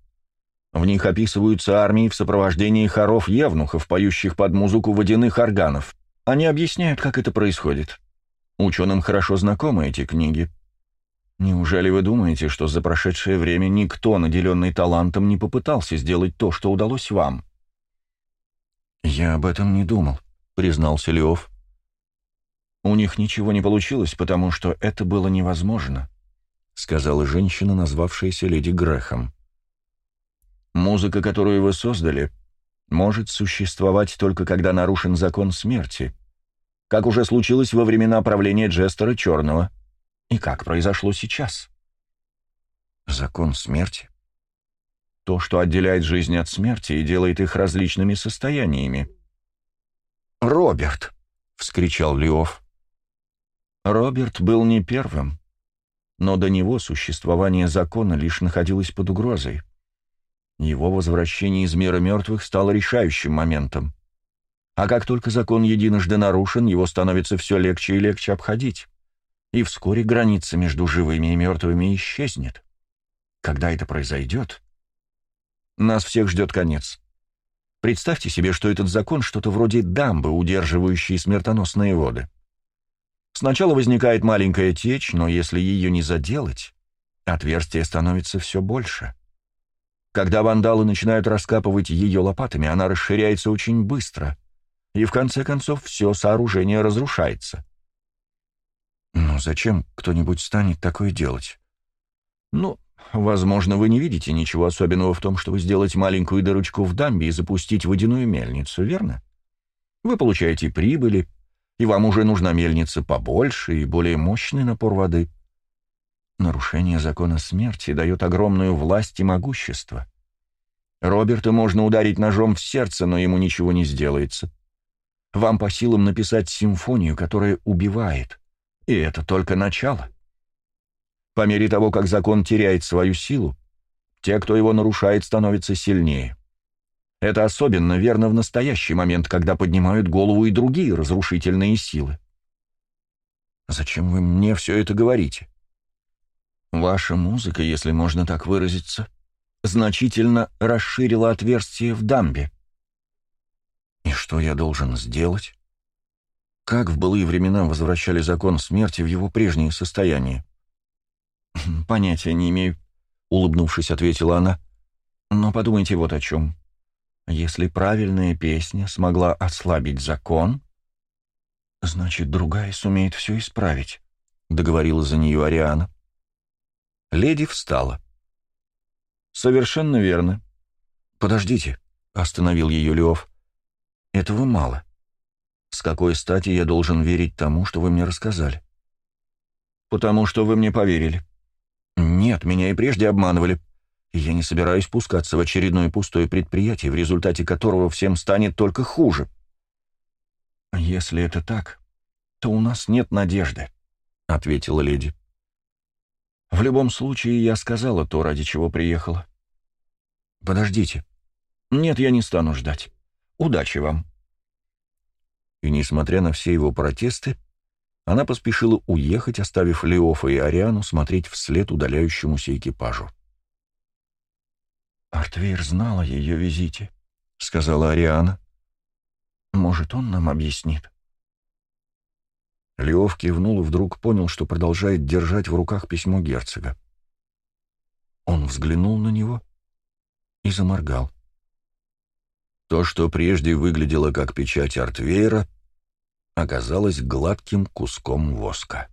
В них описываются армии в сопровождении хоров-евнухов, поющих под музыку водяных органов. Они объясняют, как это происходит. Ученым хорошо знакомы эти книги. Неужели вы думаете, что за прошедшее время никто, наделенный талантом, не попытался сделать то, что удалось вам? «Я об этом не думал», — признался Леов. «У них ничего не получилось, потому что это было невозможно», — сказала женщина, назвавшаяся леди Грехом. «Музыка, которую вы создали, может существовать только когда нарушен закон смерти, как уже случилось во времена правления Джестера Черного, и как произошло сейчас». «Закон смерти?» То, что отделяет жизнь от смерти и делает их различными состояниями. «Роберт!» — вскричал Леов. Роберт был не первым, но до него существование закона лишь находилось под угрозой. Его возвращение из мира мертвых стало решающим моментом. А как только закон единожды нарушен, его становится все легче и легче обходить. И вскоре граница между живыми и мертвыми исчезнет. Когда это произойдет, нас всех ждет конец. Представьте себе, что этот закон что-то вроде дамбы, удерживающей смертоносные воды. Сначала возникает маленькая течь, но если ее не заделать, отверстие становится все больше. Когда вандалы начинают раскапывать ее лопатами, она расширяется очень быстро, и в конце концов все сооружение разрушается. Но зачем кто-нибудь станет такое делать? Ну, возможно, вы не видите ничего особенного в том, чтобы сделать маленькую дырочку в дамбе и запустить водяную мельницу, верно? Вы получаете прибыли, и вам уже нужна мельница побольше и более мощный напор воды. Нарушение закона смерти дает огромную власть и могущество. Роберта можно ударить ножом в сердце, но ему ничего не сделается. Вам по силам написать симфонию, которая убивает. И это только начало. По мере того, как закон теряет свою силу, те, кто его нарушает, становятся сильнее. Это особенно верно в настоящий момент, когда поднимают голову и другие разрушительные силы. Зачем вы мне все это говорите? Ваша музыка, если можно так выразиться, значительно расширила отверстие в дамбе. И что я должен сделать? Как в былые времена возвращали закон смерти в его прежнее состояние? «Понятия не имею», — улыбнувшись, ответила она. «Но подумайте вот о чем. Если правильная песня смогла ослабить закон, значит, другая сумеет все исправить, — договорила за нее Ариана. Леди встала. «Совершенно верно. Подождите», — остановил ее Лев. «Этого мало. С какой стати я должен верить тому, что вы мне рассказали?» «Потому что вы мне поверили». «Нет, меня и прежде обманывали я не собираюсь пускаться в очередное пустое предприятие, в результате которого всем станет только хуже. «Если это так, то у нас нет надежды», — ответила леди. «В любом случае, я сказала то, ради чего приехала». «Подождите. Нет, я не стану ждать. Удачи вам». И, несмотря на все его протесты, она поспешила уехать, оставив Леофа и Ариану смотреть вслед удаляющемуся экипажу. «Артвейр знал о ее визите», — сказала Ариана. «Может, он нам объяснит?» Леов кивнул и вдруг понял, что продолжает держать в руках письмо герцога. Он взглянул на него и заморгал. То, что прежде выглядело как печать Артвейра, оказалось гладким куском воска.